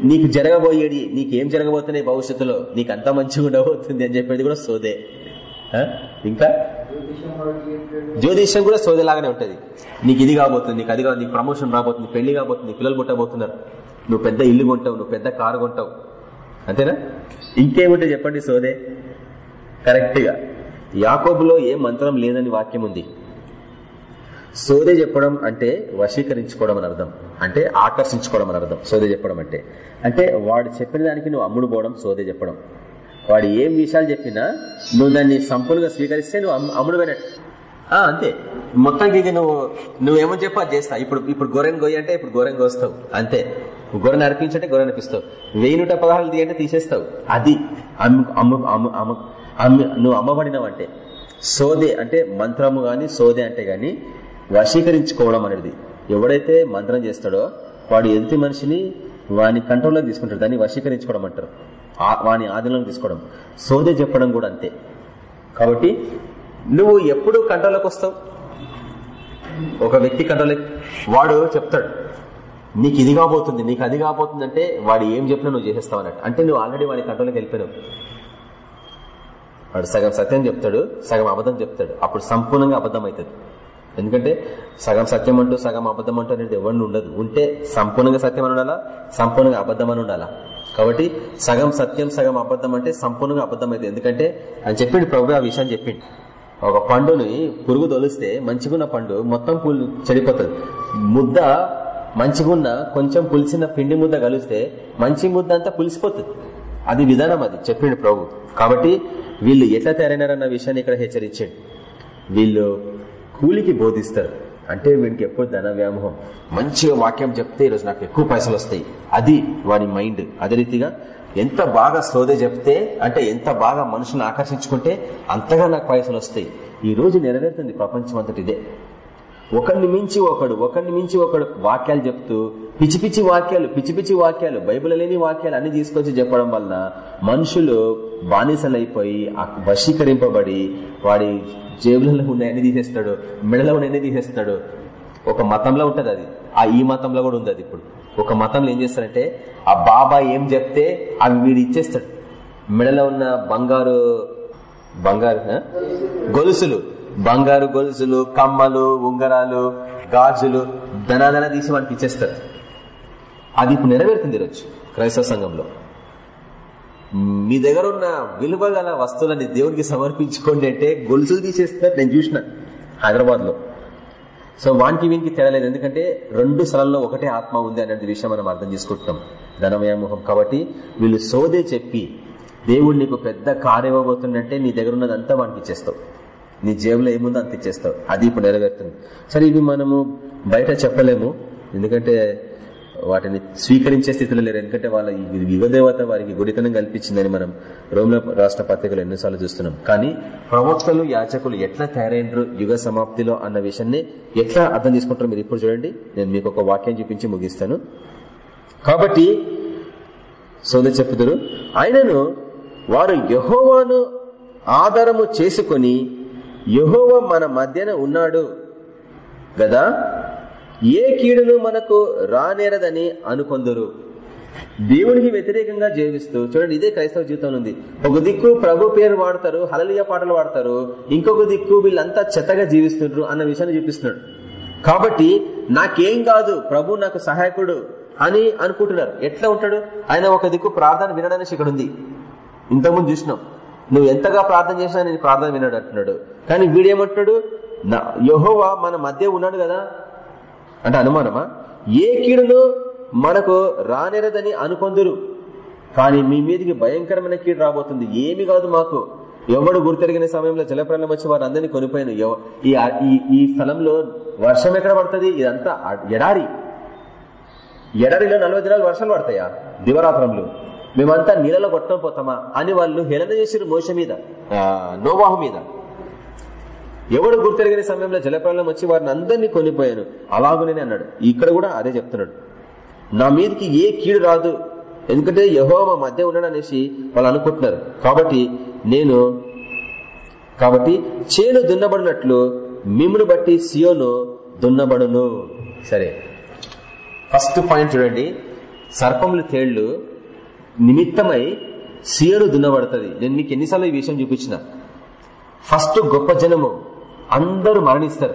నీకు జరగబోయేది నీకేం జరగబోతున్నాయి భవిష్యత్తులో? నీకు అంత మంచిగా ఉండబోతుంది అని చెప్పేది కూడా సోదే. ఇంకా? జ్యోతిష్యం కూడా సోదలాగానే లాగానే నీకు ఇది కాబోతుంది నీకు అది కాదు నీకు ప్రమోషన్ రాబోతుంది పెళ్ళి కాబోతుంది పిల్లలు పుట్టబోతున్నారు. నువ్వు పెద్ద ఇల్లు కొంటావు నువ్వు పెద్ద కారు కొంటావు. అంతేనా? ఇంకేముంటే చెప్పండి సోదే. కరెక్ట్గా. యాకోబులో ఏ మంత్రం లేదని వాక్యం ఉంది? సోదే చెప్పడం అంటే వశీకరించుకోవడం అని అర్థం. అంటే ఆకర్షించుకోవడం అని అర్థం. సోదే చెప్పడం అంటే. అంటే వాడు చెప్పిన దానికి నువ్వు అమ్ముడు పోవడం సోదే చెప్పడం. వాడు ఏం విషయాలు చెప్పినా నువ్వు దాన్ని సంపూర్ణంగా స్వీకరిస్తే నువ్వు అమ్ము- అమ్ముడు పోయినట్టు. ఆ, అంతే. మొత్తానికి ఇది నువ్వు నువ్వేమో చెప్పా అది చేస్తా. ఇప్పుడు ఇప్పుడు గొర్రెను గొయ్యి అంటే ఇప్పుడు గొర్రెని కోస్తావు అంతే. గొర్రెను అర్పించంటే గొర్రె అనిపిస్తావు వెయ్యి నూట పదహారులు తీయంటే తీసేస్తావు. అది. అమ్ము అమ్ము అమ్ము నువ్వు అమ్మబడినవంటే సోదే అంటే మంత్రము గాని సోదే అంటే గాని వశీకరించుకోవడం అనేది. ఎవడైతే మంత్రం చేస్తాడో వాడు ఎదుటి మనిషిని వాని కంట్రోల్లో తీసుకుంటాడు. దాన్ని వశీకరించుకోవడం అంటారు. వాని ఆధీనంలో తీసుకోవడం. సోద చెప్పడం కూడా అంతే. కాబట్టి నువ్వు ఎప్పుడు కంట్రోల్లోకి వస్తావు? ఒక వ్యక్తి కంట్రోల్ వాడు చెప్తాడు నీకు ఇది కాబోతుంది నీకు అది కాబోతుంది అంటే వాడు ఏం చెప్పినా నువ్వు చేసేస్తావు అన్నట్టు. అంటే నువ్వు ఆల్రెడీ వాడి కంట్రోల్కి వెళ్ళిపోయినావు. వాడు సగం సత్యం చెప్తాడు సగం అబద్ధం చెప్తాడు. అప్పుడు సంపూర్ణంగా అబద్ధం అవుతుంది ఎందుకంటే సగం సత్యం అంటూ సగం అబద్ధం అంటూ అనేది ఎవరిని ఉండదు. ఉంటే సంపూర్ణంగా సత్యం అని ఉండాలా? సంపూర్ణంగా అబద్ధం అని ఉండాలా? కాబట్టి సగం సత్యం సగం అబద్ధం అంటే సంపూర్ణంగా అబద్ధం అయితే ఎందుకంటే అని చెప్పిండు ప్రభు ఆ విషయం చెప్పిండు. ఒక పండుని పురుగు తొలిస్తే మంచిగున్న పండు మొత్తం పుల్ చెడిపోతుంది. ముద్ద మంచిగున్న కొంచెం పులిసిన పిండి ముద్ద కలిస్తే మంచి ముద్ద అంతా పులిసిపోతుంది. అది విధానం అది చెప్పిండు ప్రభు. కాబట్టి వీళ్ళు ఎట్లా తయారైనారన్న విషయాన్ని ఇక్కడ హెచ్చరించండి. వీళ్ళు కూలికి బోధిస్తారు. అంటే వీడికి ఎప్పుడు ధన వ్యామోహం. మంచిగా వాక్యం చెప్తే ఈరోజు నాకు ఎక్కువ పైసలు వస్తాయి. అది వాడి మైండ్. అదే రీతిగా ఎంత బాగా సోదే చెప్తే అంటే ఎంత బాగా మనుషులను ఆకర్షించుకుంటే అంతగా నాకు పైసలు వస్తాయి. ఈ రోజు నెరవేరుతుంది ప్రపంచం అంతటి ఇదే. ఒకరిని మించి ఒకడు ఒకరిని మించి ఒకడు వాక్యాలు చెప్తూ పిచ్చి పిచ్చి వాక్యాలు పిచ్చి పిచ్చి వాక్యాలు బైబిల్ లేని వాక్యాలు అన్ని తీసుకొచ్చి చెప్పడం వలన మనుషులు బానిసలైపోయి ఆ వశీకరింపబడి వాడి జేబులలో ఉన్నాయని తీసేస్తాడు మెడలో ఉన్నాయని తీసేస్తాడు? ఒక మతంలో ఉంటది అది. ఆ ఈ మతంలో కూడా ఉంది అది ఇప్పుడు. ఒక మతంలో ఏం చేస్తారంటే ఆ బాబా ఏం చెప్తే అవి వీడు ఇచ్చేస్తాడు. మెడలో ఉన్న బంగారు బంగారు గొలుసులు. బంగారు గొలుసులు కమ్మలు ఉంగరాలు గాజులు ధనాదన తీసి వానికి ఇచ్చేస్తారు అది ఇప్పుడు నెరవేరుతుంది ఈరోజు క్రైస్తవ సంఘంలో. మీ దగ్గర ఉన్న విలువ గల వస్తువులని దేవుడికి సమర్పించుకోండి అంటే గొలుసులు తీసేస్తారు నేను చూసిన హైదరాబాద్లో సో వానికి వీనికి తేడలేదు ఎందుకంటే రెండు స్థలంలో ఒకటే ఆత్మ ఉంది అనేది విషయం మనం అర్థం చేసుకుంటున్నాం. ధనమయామోహం కాబట్టి వీళ్ళు సోదే చెప్పి దేవుడు నీకు పెద్ద కారు ఇవ్వబోతుందంటే నీ దగ్గర ఉన్నదంతా వానికి ఇచ్చేస్తావు. నీ జేబులో ఏముందో అంత ఇచ్చేస్తావు. అది ఇప్పుడు నెరవేరుతుంది. సరే ఇవి మనము బయట చెప్పలేము. ఎందుకంటే వాటిని స్వీకరించే స్థితిలో లేరు. ఎందుకంటే వాళ్ళ యుగదేవత వారికి గుడితనం కల్పించిందని మనం రోమిల రాష్ట్ర పత్రికలు ఎన్నోసార్లు చూస్తున్నాం. కానీ ప్రవక్తలు యాచకులు ఎట్లా తయారైనరు యుగ సమాప్తిలో అన్న విషయాన్ని ఎట్లా అర్థం చేసుకుంటారో మీరు ఇప్పుడు చూడండి. నేను మీకు ఒక వాక్యం చూపించి ముగిస్తాను. కాబట్టి సోద చెప్పుదురు ఆయనను వారు యహోవాను ఆధారము చేసుకొని యహోవ మన మధ్యన ఉన్నాడు. గదా? ఏ కీడును మనకు రానేరదని అనుకొందరు. దేవునికి వ్యతిరేకంగా జీవిస్తూ చూడండి ఇదే క్రైస్తవ జీవితంలో ఉంది. ఒక దిక్కు ప్రభు పేరు వాడతారు హలలియ పాటలు వాడతారు ఇంకొక దిక్కు వీళ్ళంతా చెత్తగా జీవిస్తుంటారు అన్న విషయాన్ని చూపిస్తున్నాడు. కాబట్టి నాకేం కాదు ప్రభు నాకు సహాయకుడు అని అనుకుంటున్నారు. ఎట్లా ఉంటాడు? ఆయన ఒక దిక్కు ప్రార్థన వినడానికి ఇక్కడ ఉంది ఇంతకుముందు చూసినాం. నువ్వు ఎంతగా ప్రార్థన చేసినా నేను ప్రార్థన విన్నాడు అంటున్నాడు. కానీ వీడేమంటున్నాడు? యహోవా మన మధ్య ఉన్నాడు కదా? అంటే అనుమానమా? ఏ కీడును మనకు రానేరదని అనుకొందురు. కానీ మీ మీదకి భయంకరమైన కీడు రాబోతుంది. ఏమి కాదు మాకు. ఎవడు గుర్తెరిగిన సమయంలో జలప్రలయం వచ్చి వారు అందరినీ కొనిపోయిన. ఈ స్థలంలో వర్షం ఎక్కడ పడుతుంది? ఇదంతా ఎడారి. ఎడారిలో నలభై దినాలు వర్షాలు పడతాయా? దివరాత్రంలో. మేమంతా నీళ్ళలో కొట్టం పోతామా అని వాళ్ళు హేళన చేసిరు మోస మీద నోవాహు మీద. ఎవడు గుర్తెరగని సమయంలో జలప్రలయం వచ్చి వారిని అందరినీ కొనిపోయాను అలాగునే అన్నాడు. ఇక్కడ కూడా అదే చెప్తున్నాడు. నా మీదకి ఏ కీడు రాదు. ఎందుకంటే యహో మా మధ్య ఉన్నాడు అనేసి వాళ్ళు అనుకుంటున్నారు. కాబట్టి నేను కాబట్టి చేను దున్నబడినట్లు మిమ్మును బట్టి సియోను దున్నబడును. సరే. ఫస్ట్ పాయింట్ చూడండి. సర్పములు తేళ్ళు నిమిత్తమై సియోను దున్నబడుతుంది. నేను మీకు ఎన్నిసార్లు ఈ విషయం చూపించిన. ఫస్ట్ గొప్ప జనము అందరూ మరణిస్తారు.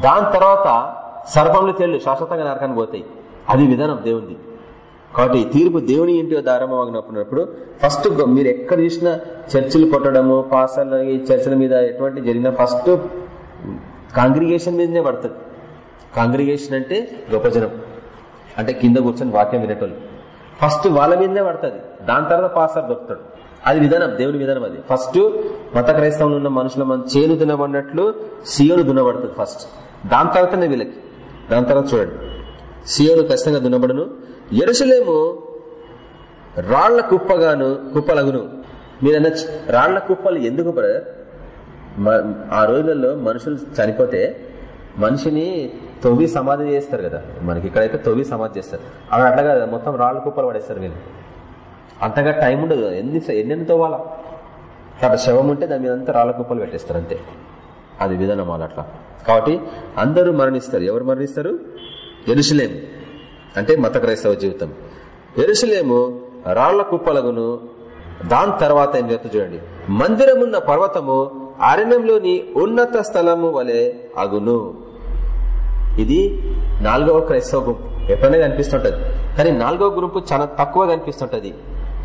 దాని తర్వాత సర్పంలో తేళ్ళు శాశ్వతంగా నరకానికి పోతాయి. అది విధానం దేవునిది. కాబట్టి తీర్పు దేవుని ఇంటి ఆరంభమగినప్పుడు ఫస్ట్ మీరు ఎక్కడ చూసినా చర్చిలు కొట్టడము పాసాల చర్చిల మీద ఎటువంటి జరిగిన ఫస్ట్ కాంగ్రిగేషన్ మీదనే పడుతుంది. కాంగ్రిగేషన్ అంటే గొప్ప జనం. అంటే కింద కూర్చొని వాక్యం వినేటోళ్ళు. ఫస్ట్ వాళ్ళ మీదనే పడుతుంది. దాని తర్వాత పాస్టర్ దొరుకుతాడు. అది విధానం దేవుని విధానం అది. ఫస్ట్ మత క్రైస్తవంలో ఉన్న మనుషుల మన చేను దున్నబడినట్లు సియోను దునబడుతుంది ఫస్ట్. దాని తర్వాతనే వీళ్ళకి. దాని తర్వాత చూడండి. సియోను ఖచ్చితంగా దున్నబడును. ఎరుసలేము రాళ్ళ కుప్పగాను కుప్పలగును. మీరన్న రాళ్ళ కుప్పలు ఎందుకు బ్రదర్ ఆ రోజులలో మనుషులు చనిపోతే మనిషిని తొవ్వి సమాధి చేస్తారు కదా. మనకి ఇక్కడైతే తొవ్వి సమాధి చేస్తారు. అక్కడ అట్లా కదా మొత్తం రాళ్ళ కుప్పలు పడేస్తారు వీళ్ళు. అంతగా టైం ఉండదు ఎన్ని ఎన్నెన్ని తవ్వాలా అక్కడ శవం ఉంటే దాని మీద అంతా రాళ్ళ కుప్పలు పెట్టేస్తారు అంతే. అది విధానం అలా అట్లా. కాబట్టి అందరూ మరణిస్తారు. ఎవరు మరణిస్తారు? ఎరుసలేము అంటే మత క్రైస్తవ జీవితం. ఎరుసలేము రాళ్ళ కుప్పలగును దాని తర్వాత ఏం చెప్తా చూడండి. మందిరమున్న పర్వతము అరణ్యంలోని ఉన్నత స్థలము వలె అగును. ఇది నాలుగవ క్రైస్తవ గుంపు. ఎప్పుడైనా కనిపిస్తుంటది. కానీ నాలుగవ గుంపు చాలా తక్కువ కనిపిస్తుంటది.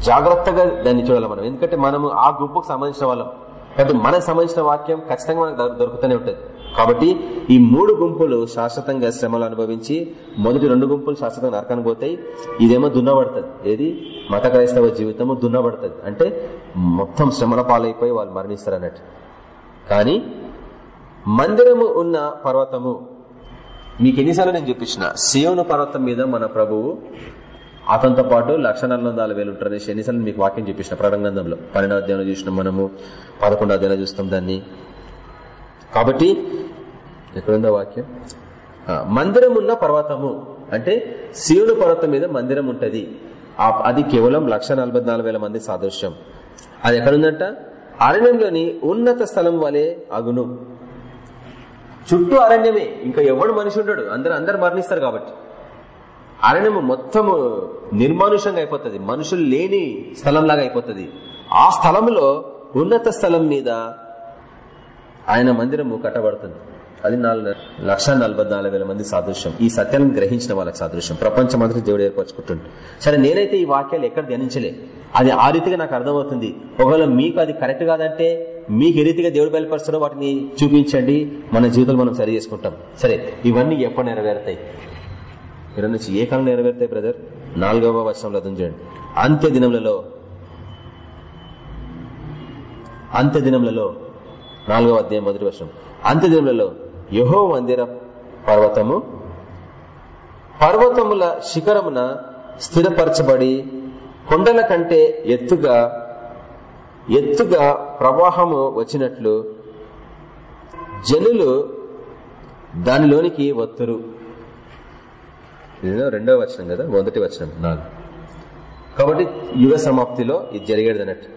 జాగ్రత్తగా దాన్ని చూడాలి మనం. ఎందుకంటే మనము ఆ గుంపుకు సంబంధించిన వాళ్ళం. కాబట్టి మనకు సంబంధించిన వాక్యం ఖచ్చితంగా మనకు దొరుకుతూనే ఉంటుంది. కాబట్టి ఈ మూడు గుంపులు శాశ్వతంగా శ్రమలు అనుభవించి మొదటి రెండు గుంపులు శాశ్వతంగా నరకానికి పోతాయి. ఇదేమో దున్నబడుతుంది. ఏది? మత క్రైస్తవ జీవితము దున్నబడుతుంది. అంటే మొత్తం శ్రమల పాలైపోయి వాళ్ళు మరణిస్తారు అన్నట్టు. కానీ మందిరము ఉన్న పర్వతము మీకు ఎన్నిసార్లు నేను చూపించిన? సియోను పర్వతం మీద మన ప్రభువు అతనితో పాటు లక్ష నలభై వేలు ఉంటారు అనేసి ఎన్నిసార్లు మీకు వాక్యం చూపించిన ప్రణంగంధంలో పన్నెండో అధ్యాయంలో చూసినాం మనము పదకొండో అధ్యాయంలో చూస్తాం దాన్ని. కాబట్టి ఎక్కడుందో వాక్యం? మందిరం ఉన్న పర్వతము. అంటే శివుని పర్వతం మీద మందిరం ఉంటది. అది కేవలం లక్ష మంది సాదృశ్యం. అది ఎక్కడుందంట? అరణ్యంలోని ఉన్నత స్థలం వలె అగును. చుట్టూ అరణ్యమే. ఇంకా ఎవడు మనిషి ఉండడు? అందరు అందరు మరణిస్తారు కాబట్టి. అరణ్యము మొత్తము నిర్మానుషంగా అయిపోతుంది. మనుషులు లేని స్థలంలాగా అయిపోతుంది. ఆ స్థలంలో ఉన్నత స్థలం మీద ఆయన మందిరము కట్టబడుతుంది. అది నాలుగు లక్ష నాలుగు వేల మంది సాదృశ్యం. ఈ సత్యాలను గ్రహించిన వాళ్ళకి సాదృశ్యం. ప్రపంచమంతా దేవుడు ఏర్పరచుకుంటుంది సరే నేనైతే ఈ వాక్యాలు ఎక్కడ ధ్యానించలే. అది ఆ రీతిగా నాకు అర్థమవుతుంది. ఒకవేళ మీకు అది కరెక్ట్ కాదంటే మీకు ఏ రీతిగా దేవుడు బయలుపరుస్తాడో వాటిని చూపించండి. మన జీవితంలో మనం సరి చేసుకుంటాం. సరే ఇవన్నీ ఎప్పుడు నెరవేరుతాయి? ఇరవై నుంచి ఏ కాలం నెరవేరుతాయి బ్రదర్? నాలుగవ వర్షంలో అర్థం చేయండి. అంత్య దినములలో అంత్య దినములలో నాలుగవ అధ్యాయం మొదటి వర్షం అంత్య దినములలో యహో మందిర పర్వతము పర్వతముల శిఖరమున స్థిరపరచబడి కొండల కంటే ఎత్తుగా ఎత్తుగా ప్రవాహము వచ్చినట్లు జనులు దానిలోనికి వత్తురు. రెండవ వచనం కదా? మొదటి వచనం. నాలుగు. కాబట్టి యుగ సమాప్తిలో ఇది జరిగేది అన్నట్టు.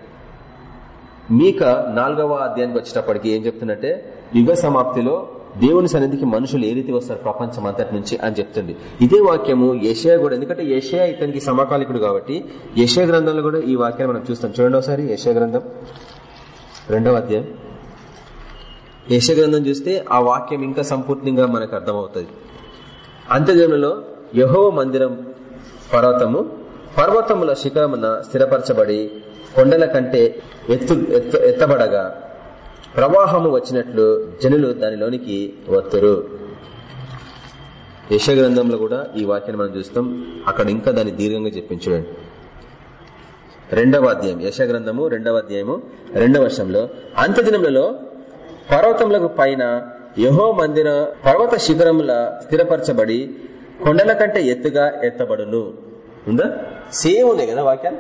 మీక నాలుగవ అధ్యాయానికి వచ్చేటప్పటికి ఏం చెప్తున్నట్టే? యుగ సమాప్తిలో దేవుని సన్నిధికి మనుషులు ఏ రీతి వస్తారు ప్రపంచం అంతటి నుంచి అని చెప్తుంది. ఇదే వాక్యము యషయా కూడా ఎందుకంటే యషయా ఇతనికి సమకాలికుడు కాబట్టి యషయా గ్రంథంలో కూడా ఈ వాక్యాన్ని మనం చూస్తాం. చూడండి ఒకసారి యషయా గ్రంథం. రెండవ అధ్యాయం. యశగ్రంథం చూస్తే ఆ వాక్యం ఇంకా సంపూర్ణంగా మనకు అర్థమవుతుంది. అంత్యజనులో యహో మందిరం పర్వతము పర్వతముల శిఖరమున స్థిరపరచబడి కొండల కంటే ఎత్తు ఎత్తబడగా ప్రవాహము వచ్చినట్లు జనులు దానిలోనికి వత్తురు. యశగ్రంథంలో కూడా ఈ వాక్యాన్ని మనం చూస్తాం. అక్కడ ఇంకా దాన్ని దీర్ఘంగా చెప్పించండి రెండవ అధ్యాయం యశగ్రంథము రెండవ అధ్యాయము రెండవ వర్షంలో అంత్యదినములలో పర్వతములకు పైన యహో మందిర పర్వత శిఖరముల స్థిరపరచబడి కొండల కంటే ఎత్తుగా ఎత్తబడును. ఉందా? సేమ్ ఉన్నాయి కదా వాక్యాలు?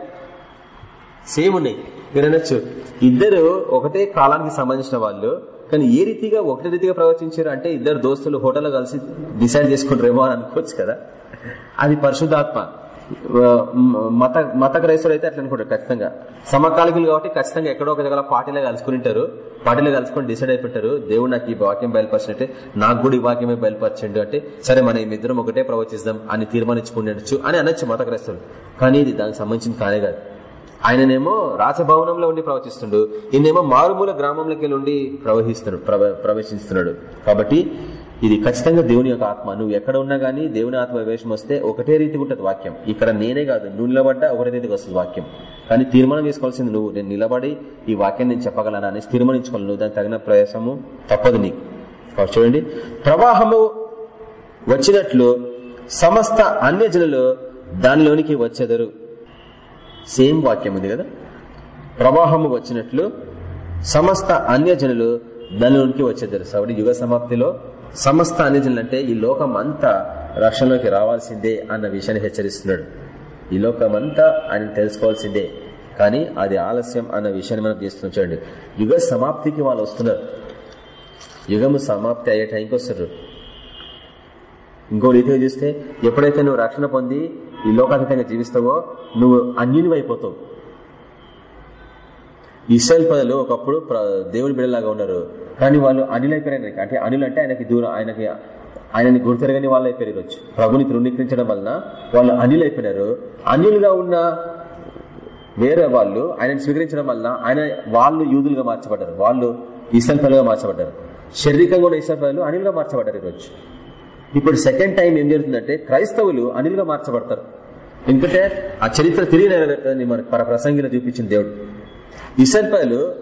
సేమ్ ఉన్నాయి. మీరు అనొచ్చు. ఇద్దరు ఒకటే కాలానికి సంబంధించిన వాళ్ళు కానీ ఏ రీతిగా ఒకటే రీతిగా ప్రవచించారు అంటే ఇద్దరు దోస్తులు హోటల్లో కలిసి డిసైడ్ చేసుకుంటారేమో అని అనుకోవచ్చు కదా. అది పరిశుద్ధాత్మ. మత మత క్రైస్తవులు అయితే అట్లా అనుకుంటారు ఖచ్చితంగా. సమకాలికులు కాబట్టి ఖచ్చితంగా ఎక్కడో ఒక దగ్గర పార్టీలో కలుసుకుని ఉంటారు. పార్టీలో కలుసుకొని డిసైడ్ అయిపోతారు దేవుడు నాకు ఈ వాక్యం బయలుపరిచినట్టే నాకు కూడా ఈ వాక్యమే బయలుపరచండు అంటే సరే మన ఇద్దరం ఒకటే ప్రవచిస్తాం అని తీర్మానించుకుండొచ్చు అని అనొచ్చు మత క్రైస్తవులు కానీ ఇది దానికి సంబంధించిన కానే కాదు. ఆయననేమో రాజభవనంలో ఉండి ప్రవచిస్తుండు ఈయనేమో మారుమూల గ్రామంలోకి ఉండి ప్రవహిస్తున్నాడు ప్రవేశిస్తున్నాడు. కాబట్టి ఇది ఖచ్చితంగా దేవుని యొక్క ఆత్మ. నువ్వు ఎక్కడ ఉన్నా గానీ దేవుని ఆత్మ వేషం వస్తే ఒకటే రీతిగా ఉంటుంది వాక్యం. ఇక్కడ నేనే కాదు నువ్వు నిలబడ్డా ఒకటే రీతికి వస్తుంది వాక్యం. కానీ తీర్మానం చేసుకోవాల్సింది నువ్వు నేను నిలబడి ఈ వాక్యం నేను చెప్పగలను అనేసి తీర్మానించుకోవాలి. నువ్వు దానికి తగిన ప్రయాసము తప్పదు నీకు. చూడండి. ప్రవాహము వచ్చినట్లు సమస్త అన్యజనులు దానిలోనికి వచ్చేదరు. సేమ్ వాక్యం ఉంది కదా? ప్రవాహము వచ్చినట్లు సమస్త అన్యజనులు దానిలోనికి వచ్చేదారు. కాబట్టి యుగ సమాప్తిలో సమస్త అన్యజనులు అంటే ఈ లోకం అంతా రక్షణలోకి రావాల్సిందే అన్న విషయాన్ని హెచ్చరిస్తున్నాడు. ఈ లోకం అంతా ఆయన తెలుసుకోవాల్సిందే. కానీ అది ఆలస్యం అన్న విషయాన్ని మనం తీసుకుని చూడండి. యుగ సమాప్తికి వాళ్ళు వస్తున్నారు. యుగము సమాప్తి అయ్యే టైంకి వస్తారు ఇంకో రీతిగా చూస్తే ఎప్పుడైతే నువ్వు రక్షణ పొంది ఈ లోకాతీతంగా జీవిస్తావో నువ్వు అన్యుని అయిపోతావు ఇస్రాయల్ ప్రజలు ఒకప్పుడు దేవుని బిడ్డలాగా ఉన్నారు. కానీ వాళ్ళు అనిల్ అయిపోయారు అంటే అనిల్ అంటే ఆయనకి దూరం ఆయనకి ఆయనని గుర్తెరగని వాళ్ళు అయిపోయారు ఈరోజు ప్రభుని తృణీకరించడం వలన వాళ్ళు అనిల్ అయిపోయినారు. అనిల్గా ఉన్న వేరే వాళ్ళు ఆయనను స్వీకరించడం వలన ఆయన వాళ్ళు యూదులుగా మార్చబడ్డారు. వాళ్ళు ఇసల్పలుగా మార్చబడ్డారు. శారీరకంగా ఉన్న ఇసల్పలు ప్రజలు అనిల్గా మార్చబడ్డారు ఈరోజు. ఇప్పుడు సెకండ్ టైం ఏం జరుగుతుందంటే క్రైస్తవులు అనిల్గా మార్చబడతారు. ఎందుకంటే ఆ చరిత్ర తిరిగి నెరవేరుతుందని మన ప్రసంగిలో చూపించిన దేవుడు. ఇసల్పలు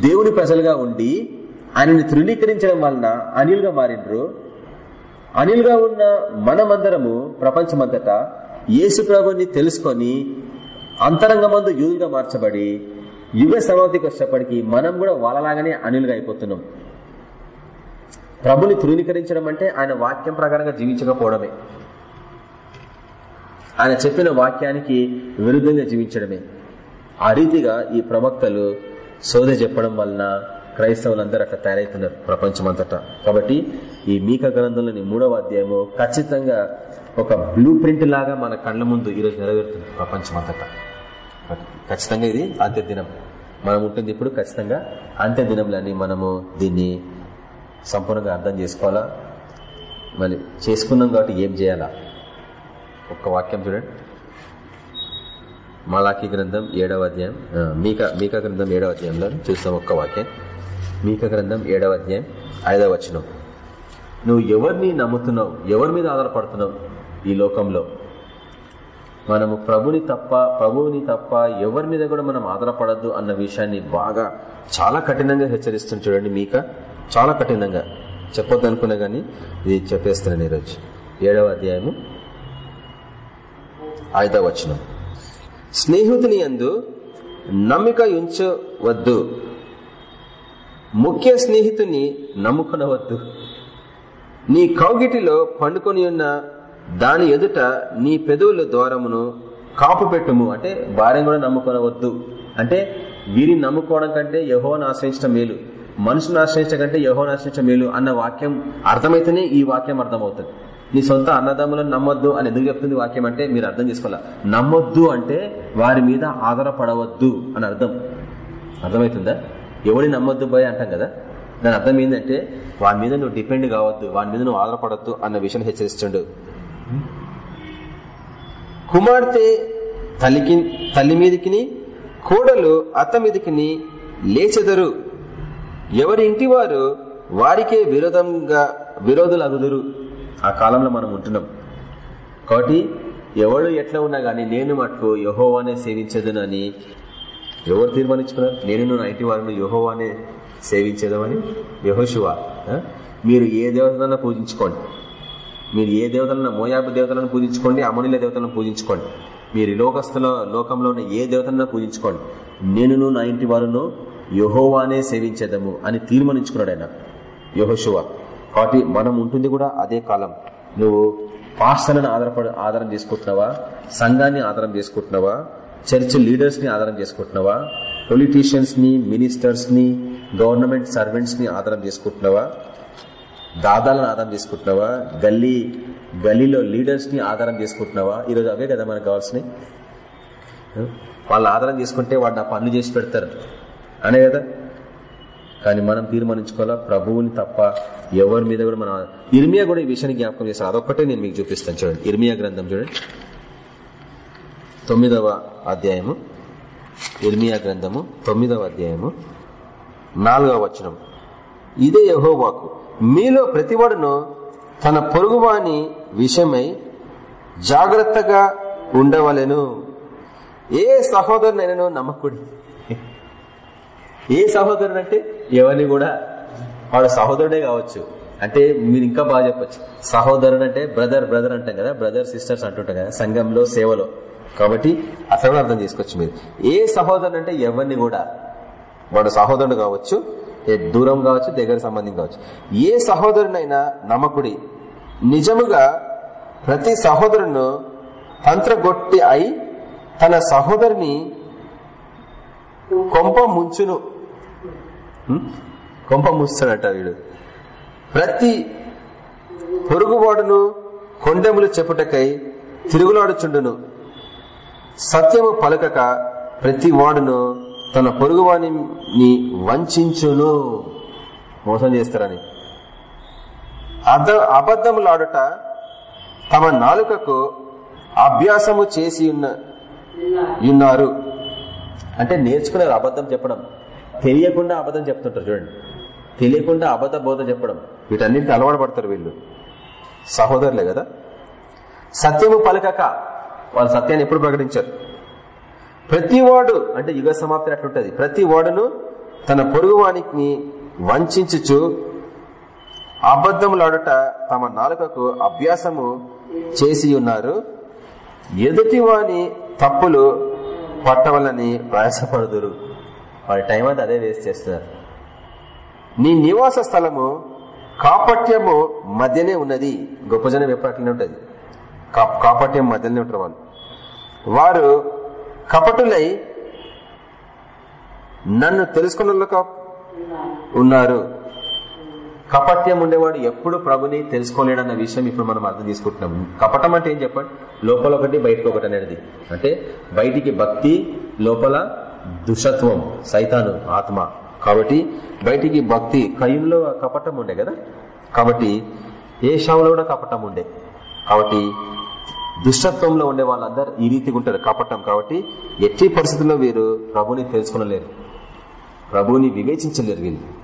దేవుని ప్రజలుగా ఉండి ఆయనని తృణీకరించడం వలన అనిల్గా మారిండ్రు. అనిల్గా ఉన్న మనమందరము ప్రపంచమంతటా యేసు ప్రభుని తెలుసుకొని అంతరంగమందు యూదుగా మార్చబడి యుగ సమాధికి వచ్చేప్పటికి మనం కూడా వాళ్ళలాగానే అనిల్గా అయిపోతున్నాం. ప్రభుని తృణీకరించడం అంటే ఆయన వాక్యం ప్రకారంగా జీవించకపోవడమే. ఆయన చెప్పిన వాక్యానికి విరుద్ధంగా జీవించడమే. ఆ రీతిగా ఈ ప్రవక్తలు సోద చెప్పడం వలన క్రైస్తవులందరూ అట్లా తయారవుతున్నారు ప్రపంచమంతటా. కాబట్టి ఈ మీక గ్రంథంలోని మూడవ అధ్యాయము ఖచ్చితంగా ఒక బ్లూ ప్రింట్ లాగా మన కళ్ళ ముందు ఈరోజు నెరవేరుతుంది ప్రపంచమంతటా. ఖచ్చితంగా ఇది అంత్య దినం మనం ఉంటుంది ఇప్పుడు ఖచ్చితంగా అంత్య దినంలని మనము దీన్ని సంపూర్ణంగా అర్థం చేసుకోవాలా? మళ్ళీ చేసుకున్నాం కాబట్టి ఏం చేయాలా? ఒక్క వాక్యం చూడండి. మాలాకి గ్రంథం ఏడవ అధ్యాయం మీక మీక గ్రంథం ఏడవ అధ్యాయంలో చూస్తాం ఒక్క వాక్యం. మీక గ్రంథం ఏడవ అధ్యాయం ఐదవ వచనం. నువ్వు ఎవరిని నమ్ముతున్నావు? ఎవరి మీద ఆధారపడుతున్నావు ఈ లోకంలో? మనము ప్రభుని తప్ప ప్రభువుని తప్ప ఎవరి మీద కూడా మనం ఆధారపడద్దు అన్న విషయాన్ని బాగా చాలా కఠినంగా హెచ్చరిస్తుంది చూడండి మీక. చాలా కఠినంగా. చెప్పొద్దు అనుకున్నా గానీ ఇది చెప్పేస్తున్నాను ఈరోజు ఏడవ అధ్యాయము ఐదవ వచనం. స్నేహితుని అందు నమ్మిక ఉంచవద్దు. ముఖ్య స్నేహితుని నమ్ముకునవద్దు. నీ కౌగిటిలో పండుకొని ఉన్న దాని ఎదుట నీ పెదవుల ద్వారమును కాపు పెట్టుము అంటే భార్యను కూడా నమ్ముకొనవద్దు. అంటే వీరిని నమ్ముకోవడం కంటే యహోను ఆశ్రయించడం మేలు. మనుషుని ఆశ్రయించడం కంటే యహోను ఆశ్రయించడం మేలు అన్న వాక్యం అర్థమైతేనే ఈ వాక్యం అర్థమవుతుంది. నీ సొంత అన్నదమ్ములను నమ్మొద్దు అని ఎందుకు చెప్తుంది వాక్యం అంటే మీరు అర్థం చేసుకోవాలి? నమ్మొద్దు అంటే వారి మీద ఆధారపడవద్దు అని అర్థం. అర్థమవుతుందా? ఎవరిని నమ్మొద్దు భయ అంటాం కదా? దాని అర్థం ఏంటంటే వాని మీద నువ్వు డిపెండ్ కావద్దు వాని మీద నువ్వు ఆధారపడద్దు అన్న విషయం హెచ్చరిస్తుండు. కుమార్తె తల్లికి తల్లి మీదికిని కోడలు అత్త మీదకి లేచెదరు. ఎవరి ఇంటి వారు వారికే విరోధంగా విరోధులు అగుదురు ఆ కాలంలో మనం ఉంటున్నాం. కాబట్టి ఎవరు ఎట్లా ఉన్నా గానీ నేను మటుకు యహోవానే సేవించదునని ఎవరు తీర్మానించుకున్నారు? నేను నువ్వు ఇంటి వారిని యహోవానే సేవించేదామని? యహోశివ మీరు ఏ దేవతలను పూజించుకోండి? మీరు ఏ దేవతలను మోయాబు దేవతలను పూజించుకోండి అమనుల దేవతలను పూజించుకోండి? మీరు లోకస్థుల లోకస్తుల లోకంలో ఉన్న ఏ దేవతలను పూజించుకోండి? నేను నా ఇంటి వారును యహోవానే సేవించేదము అని తీర్మానించుకున్నాడు ఆయన. యహోశివ కాబట్టి మనం ఉంటుంది కూడా అదే కాలం. నువ్వు పాస్టర్లను ఆధారపడి ఆధారం చేసుకుంటున్నావా సంఘాన్ని ఆధారం చేసుకుంటున్నావా చర్చ్ లీడర్స్ని ఆధారం చేసుకుంటున్నావా? పొలిటీషియన్స్ని మినిస్టర్స్ని గవర్నమెంట్ సర్వెంట్స్ని ఆధారం చేసుకుంటున్నావా? దాదాలను ఆధారం చేసుకుంటున్నావా? గల్లీ గల్లీలో లీడర్స్ని ఆధారం చేసుకుంటున్నావా? ఈరోజు అవే కదా మనకు కావాల్సినవి. వాళ్ళని ఆధారం చేసుకుంటే వాడు నా పనులు చేసి పెడతారు. అనే కదా? కానీ మనం తీర్మానించుకోవాలా? ప్రభువుని తప్ప ఎవరి మీద కూడా మనం ఇర్మియా కూడా ఈ విషయాన్ని జ్ఞాపకం చేస్తారు అదొక్కటే నేను మీకు చూపిస్తాను. చూడండి. ఇర్మియా గ్రంథం చూడండి. తొమ్మిదవ అధ్యాయము ఇర్మియా గ్రంథము తొమ్మిదవ అధ్యాయము నాలుగవ వచనం. ఇదే యహోవాకు. మీలో ప్రతివాడును తన పొరుగువాని విషయమై జాగ్రత్తగా ఉండవలను. ఏ సహోదరునైనా నమ్మకుడి ఏ సహోదరుడు అంటే ఎవరిని కూడా వాడు సహోదరుడే కావచ్చు. అంటే మీరు ఇంకా బాగా చెప్పచ్చు. సహోదరుడు అంటే బ్రదర్ బ్రదర్ అంటాం కదా బ్రదర్ సిస్టర్స్ అంటుంటాం కదా సంఘంలో సేవలో. కాబట్టి అట్లా కూడా అర్థం చేసుకోవచ్చు మీరు. ఏ సహోదరుడు అంటే ఎవరిని కూడా వాడు సహోదరుడు కావచ్చు దూరం కావచ్చు దగ్గర సంబంధం కావచ్చు. ఏ సహోదరునైనా నమ్మకుడి నిజముగా ప్రతి సహోదరును తంత్రగొట్టి అయి తన సహోదరిని కొంప ముంచును. కొంప ముంచుతాడట వీడు. ప్రతి పొరుగువాడును కొండెములు చెప్పుటకై తిరుగులాడుచుండును. సత్యము పలకక ప్రతి వాడును తన పొరుగువాణిని వంచును. మోసం చేస్తారని. అర్థ అబద్ధములాడుట తమ నాలుకకు అభ్యాసము చేసి ఉన్న ఉన్నారు. అంటే నేర్చుకున్నారు అబద్ధం చెప్పడం. తెలియకుండా అబద్ధం చెప్తుంటారు చూడండి. తెలియకుండా అబద్ధ బోధ చెప్పడం. వీటన్నింటి అలవాటు పడతారు వీళ్ళు. సహోదరులే కదా? సత్యము పలకక వాళ్ళు సత్యాన్ని ఎప్పుడు ప్రకటించారు. ప్రతి వాడు అంటే యుగ సమాప్తి అట్లుంటది ప్రతి వాడును తన పొరుగువానికి వంచుచు అబద్ధములాడుట తమ నాలుకకు అభ్యాసము చేసి ఉన్నారు. ఎదుటివాని తప్పులు పట్టవలని ప్రయాసపడుదురు. వారి టైం అంతా అదే వేస్ట్ చేస్తారు నీ నివాస స్థలము కాపట్యము మధ్యనే ఉన్నది. గొప్ప జనం ఎప్పుడు అట్లనే ఉంటుంది. కాపట్యం మధ్యనే ఉంటారు వాళ్ళు. వారు కపటులై నన్ను తెలుసుకున్న ఉన్నారు. కపట్యం ఉండేవాడు ఎప్పుడు ప్రభుని తెలుసుకోలేడన్న విషయం ఇప్పుడు మనం అర్థం చేసుకుంటున్నాం. కపటం అంటే ఏం చెప్పండి? లోపల ఒకటి బయటకు ఒకటి అనేది. అంటే బయటికి భక్తి లోపల దుషత్వం సైతాను ఆత్మ. కాబట్టి బయటికి భక్తి కయంలో కపటం ఉండే కదా? కాబట్టి ఏ షావులో కూడా కపటం ఉండే. కాబట్టి దుష్టత్వంలో ఉండే వాళ్ళందరూ ఈ రీతిగా ఉంటారు కాపట్టం కాబట్టి ఎట్టి పరిస్థితుల్లో వీరు ప్రభుని తెలుసుకునలేరు. ప్రభుని వివేచించలేరు వీళ్ళు.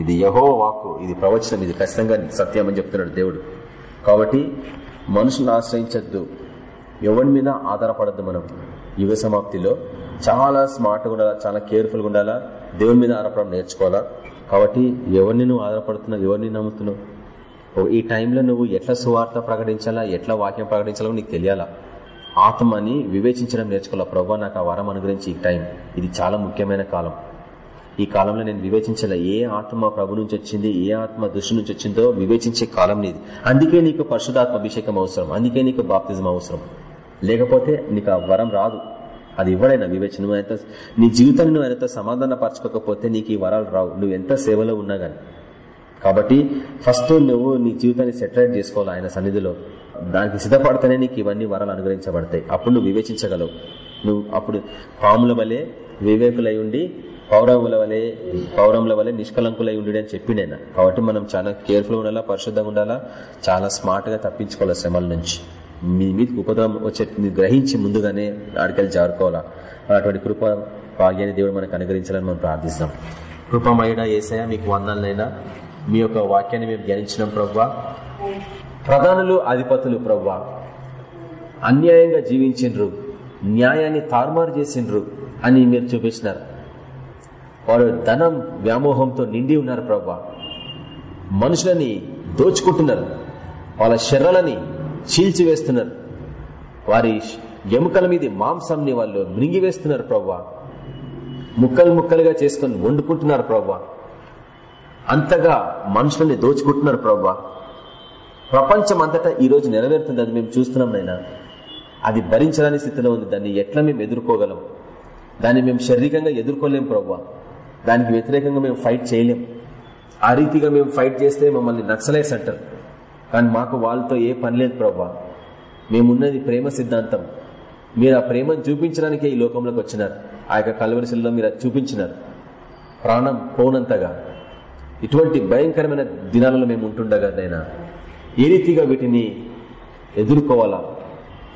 ఇది యహో వాక్కు ఇది ప్రవచనం ఇది ఖచ్చితంగా సత్యం అని చెప్తున్నాడు దేవుడు. కాబట్టి మనుషులను ఆశ్రయించద్దు. ఎవరి మీద ఆధారపడద్దు మనం. యుగ సమాప్తిలో చాలా స్మార్ట్గా ఉండాలా చాలా కేర్ఫుల్గా ఉండాలా దేవుని మీద ఆధారపడడం నేర్చుకోవాలా. కాబట్టి ఎవరిని నువ్వు ఆధారపడుతున్నావు ఎవరిని నమ్ముతున్నావు? ఈ టైంలో నువ్వు ఎట్లా సువార్త ప్రకటించాలా ఎట్లా వాక్యం ప్రకటించాలో నీకు తెలియాలా? ఆత్మని వివేచించడం నేర్చుకోవాలా? ప్రభు నాకు ఆ వరం అనుగురించి ఈ టైం. ఇది చాలా ముఖ్యమైన కాలం. ఈ కాలంలో నేను వివేచించాల. ఏ ఆత్మ ప్రభు నుంచి వచ్చింది ఏ ఆత్మ దృష్టి నుంచి వచ్చిందో వివేచించే కాలం నీది. అందుకే నీకు పరిశుధాత్మ అభిషేకం అవసరం. అందుకే నీకు బాప్తిజం అవసరం. లేకపోతే నీకు ఆ వరం రాదు. అది ఇవ్వడైనా వివేచన. నువ్వు ఎంత నీ జీవితాన్ని నువ్వు ఎంత సమాధాన పరచుకోకపోతే నీకు ఈ వరాలు రావు. నువ్వు ఎంత సేవలో ఉన్నా కానీ కాబట్టి ఫస్ట్ నువ్వు నీ జీవితాన్ని సెటరేట్ చేసుకోవాలి ఆయన సన్నిధిలో. దానికి సిద్ధపడితేనే నీకు ఇవన్నీ వరాలు అనుగ్రహించబడతాయి. అప్పుడు నువ్వు వివేచించగలవు. నువ్వు అప్పుడు పాముల వలె వివేకులై ఉండి పౌరముల వలె పౌరముల వలె నిష్కలంకులై ఉండి అని చెప్పి నేను. కాబట్టి మనం చాలా కేర్ఫుల్ ఉండాలా పరిశుద్ధంగా ఉండాలా? చాలా స్మార్ట్గా తప్పించుకోవాలి శ్రమల నుంచి. మీ మీదకి ఉపద్రవం వచ్చే గ్రహించి ముందుగానే ఆడికెళ్ళి జారుకోవాలా? అటువంటి కృప భాగ్యాన్ని దేవుడు మనకు అనుగ్రహించాలని మనం ప్రార్థిస్తాం కృపమయుడ ఏసయ మీకు వందలనైనా మీ యొక్క వాక్యాన్ని మేము ధ్యానించినాం ప్రవ్వా. ప్రధానులు అధిపతులు ప్రవ్వా. అన్యాయంగా జీవించిండ్రు న్యాయాన్ని తారుమారు చేసిండ్రు అని మీరు చూపించినారు. వారు ధనం వ్యామోహంతో నిండి ఉన్నారు ప్రవ్వా. మనుషులని దోచుకుంటున్నారు. వాళ్ళ శర్రలని చీల్చివేస్తున్నారు. వారి ఎముకల మీద మాంసంని వాళ్ళు మృంగివేస్తున్నారు ప్రవ్వా. ముక్కలు ముక్కలుగా చేసుకుని వండుకుంటున్నారు ప్రవ్వా. అంతగా మనుషుల్ని దోచుకుంటున్నారు ప్రభా. ప్రపంచం అంతటా ఈ రోజు నెరవేరుతుంది అది మేము చూస్తున్నాం నైనా అది భరించడానికి స్థితిలో ఉంది. దాన్ని ఎట్లా మేము ఎదుర్కోగలం? దాన్ని మేము శారీరకంగా ఎదుర్కోలేం ప్రభా. దానికి వ్యతిరేకంగా మేము ఫైట్ చేయలేం. ఆ రీతిగా మేము ఫైట్ చేస్తే మమ్మల్ని నక్సలైట్స్ అంటారు. కానీ మాకు వాళ్ళతో ఏ పని లేదు ప్రభా. మేమున్నది ప్రేమ సిద్ధాంతం. మీరు ఆ ప్రేమను చూపించడానికే ఈ లోకంలోకి వచ్చినారు. ఆ యొక్క కలవరిశల్లో మీరు అది చూపించినారు. ప్రాణం పోనంతగా. ఇటువంటి భయంకరమైన దినాలలో మేము ఉంటుండగా నైనా ఏ రీతిగా వీటిని ఎదుర్కోవాలా?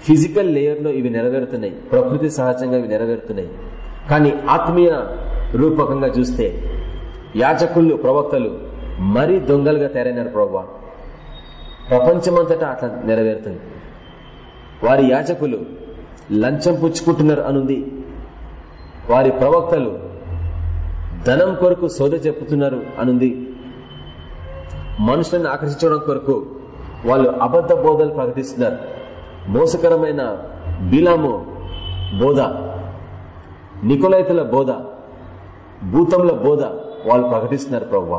ఫిజికల్ లేయర్లో ఇవి నెరవేరుతున్నాయి. ప్రకృతి సహజంగా ఇవి నెరవేరుతున్నాయి. కానీ ఆత్మీయ రూపకంగా చూస్తే యాజకులు ప్రవక్తలు మరీ దొంగలుగా తయారైనారు ప్రభా ప్రపంచమంతటా అట్లా నెరవేరుతుంది. వారి యాజకులు లంచం పుచ్చుకుంటున్నారు అనుంది. వారి ప్రవక్తలు ధనం కొరకు సోద చెప్పుతున్నారు అనుంది. మనుషులను ఆకర్షించడం కొరకు వాళ్ళు అబద్ధ బోధలు ప్రకటిస్తున్నారు. మోసకరమైన బిలాము బోధ నికులైతుల బోధ భూతంల బోధ వాళ్ళు ప్రకటిస్తున్నారు ప్రవ్వా.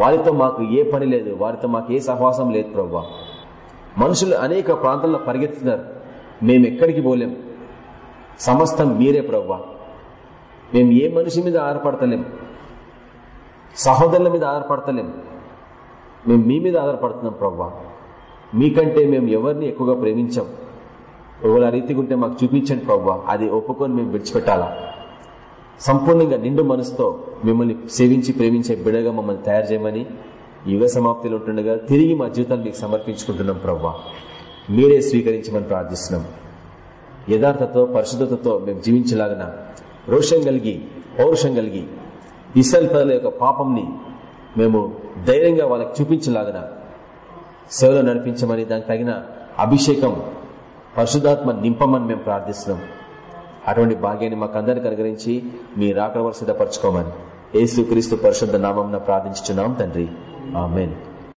వారితో మాకు ఏ పని లేదు వారితో మాకు ఏ సహవాసం లేదు ప్రవ్వా. మనుషులు అనేక ప్రాంతాల్లో పరిగెత్తుతున్నారు. మేము ఎక్కడికి పోలేం. సమస్తం మీరే ప్రవ్వా. మేము ఏ మనిషి మీద ఆధారపడతలేం సహోదరుల మీద ఆధారపడతలేం మేము మీ మీద ఆధారపడుతున్నాం ప్రవ్వా మీకంటే మేము ఎవరిని ఎక్కువగా ప్రేమించాం. ఒకవేళ ఆ రీతిగా ఉంటే మాకు చూపించండి ప్రవ్వా అది ఒప్పుకొని మేము విడిచిపెట్టాలా? సంపూర్ణంగా నిండు మనసుతో మిమ్మల్ని సేవించి ప్రేమించే బిడగా మమ్మల్ని తయారు చేయమని యుగ సమాప్తిలో ఉంటుండగా తిరిగి మా జీవితాన్ని మీకు సమర్పించుకుంటున్నాం ప్రవ్వా మీరే స్వీకరించమని ప్రార్థిస్తున్నాం. యథార్థతో పరిశుద్ధతతో మేము జీవించలాగన రోషం కలిగి పౌరుషం కలిగి ఇసల్పల యొక్క పాపంని మేము ధైర్యంగా వాళ్ళకి చూపించలాగన సేవలో నడిపించమని దానికి తగిన అభిషేకం పరిశుధాత్మ నింపమని మేము ప్రార్థిస్తున్నాం. అటువంటి భాగ్యాన్ని మాకు అందరికి అనుగ్రహించి మీ రాకడ సిద్ధపరచుకోమని ఏసు క్రీస్తు పరిశుద్ధ నామం ప్రార్థించుతున్నాం తండ్రి. ఆమెన్.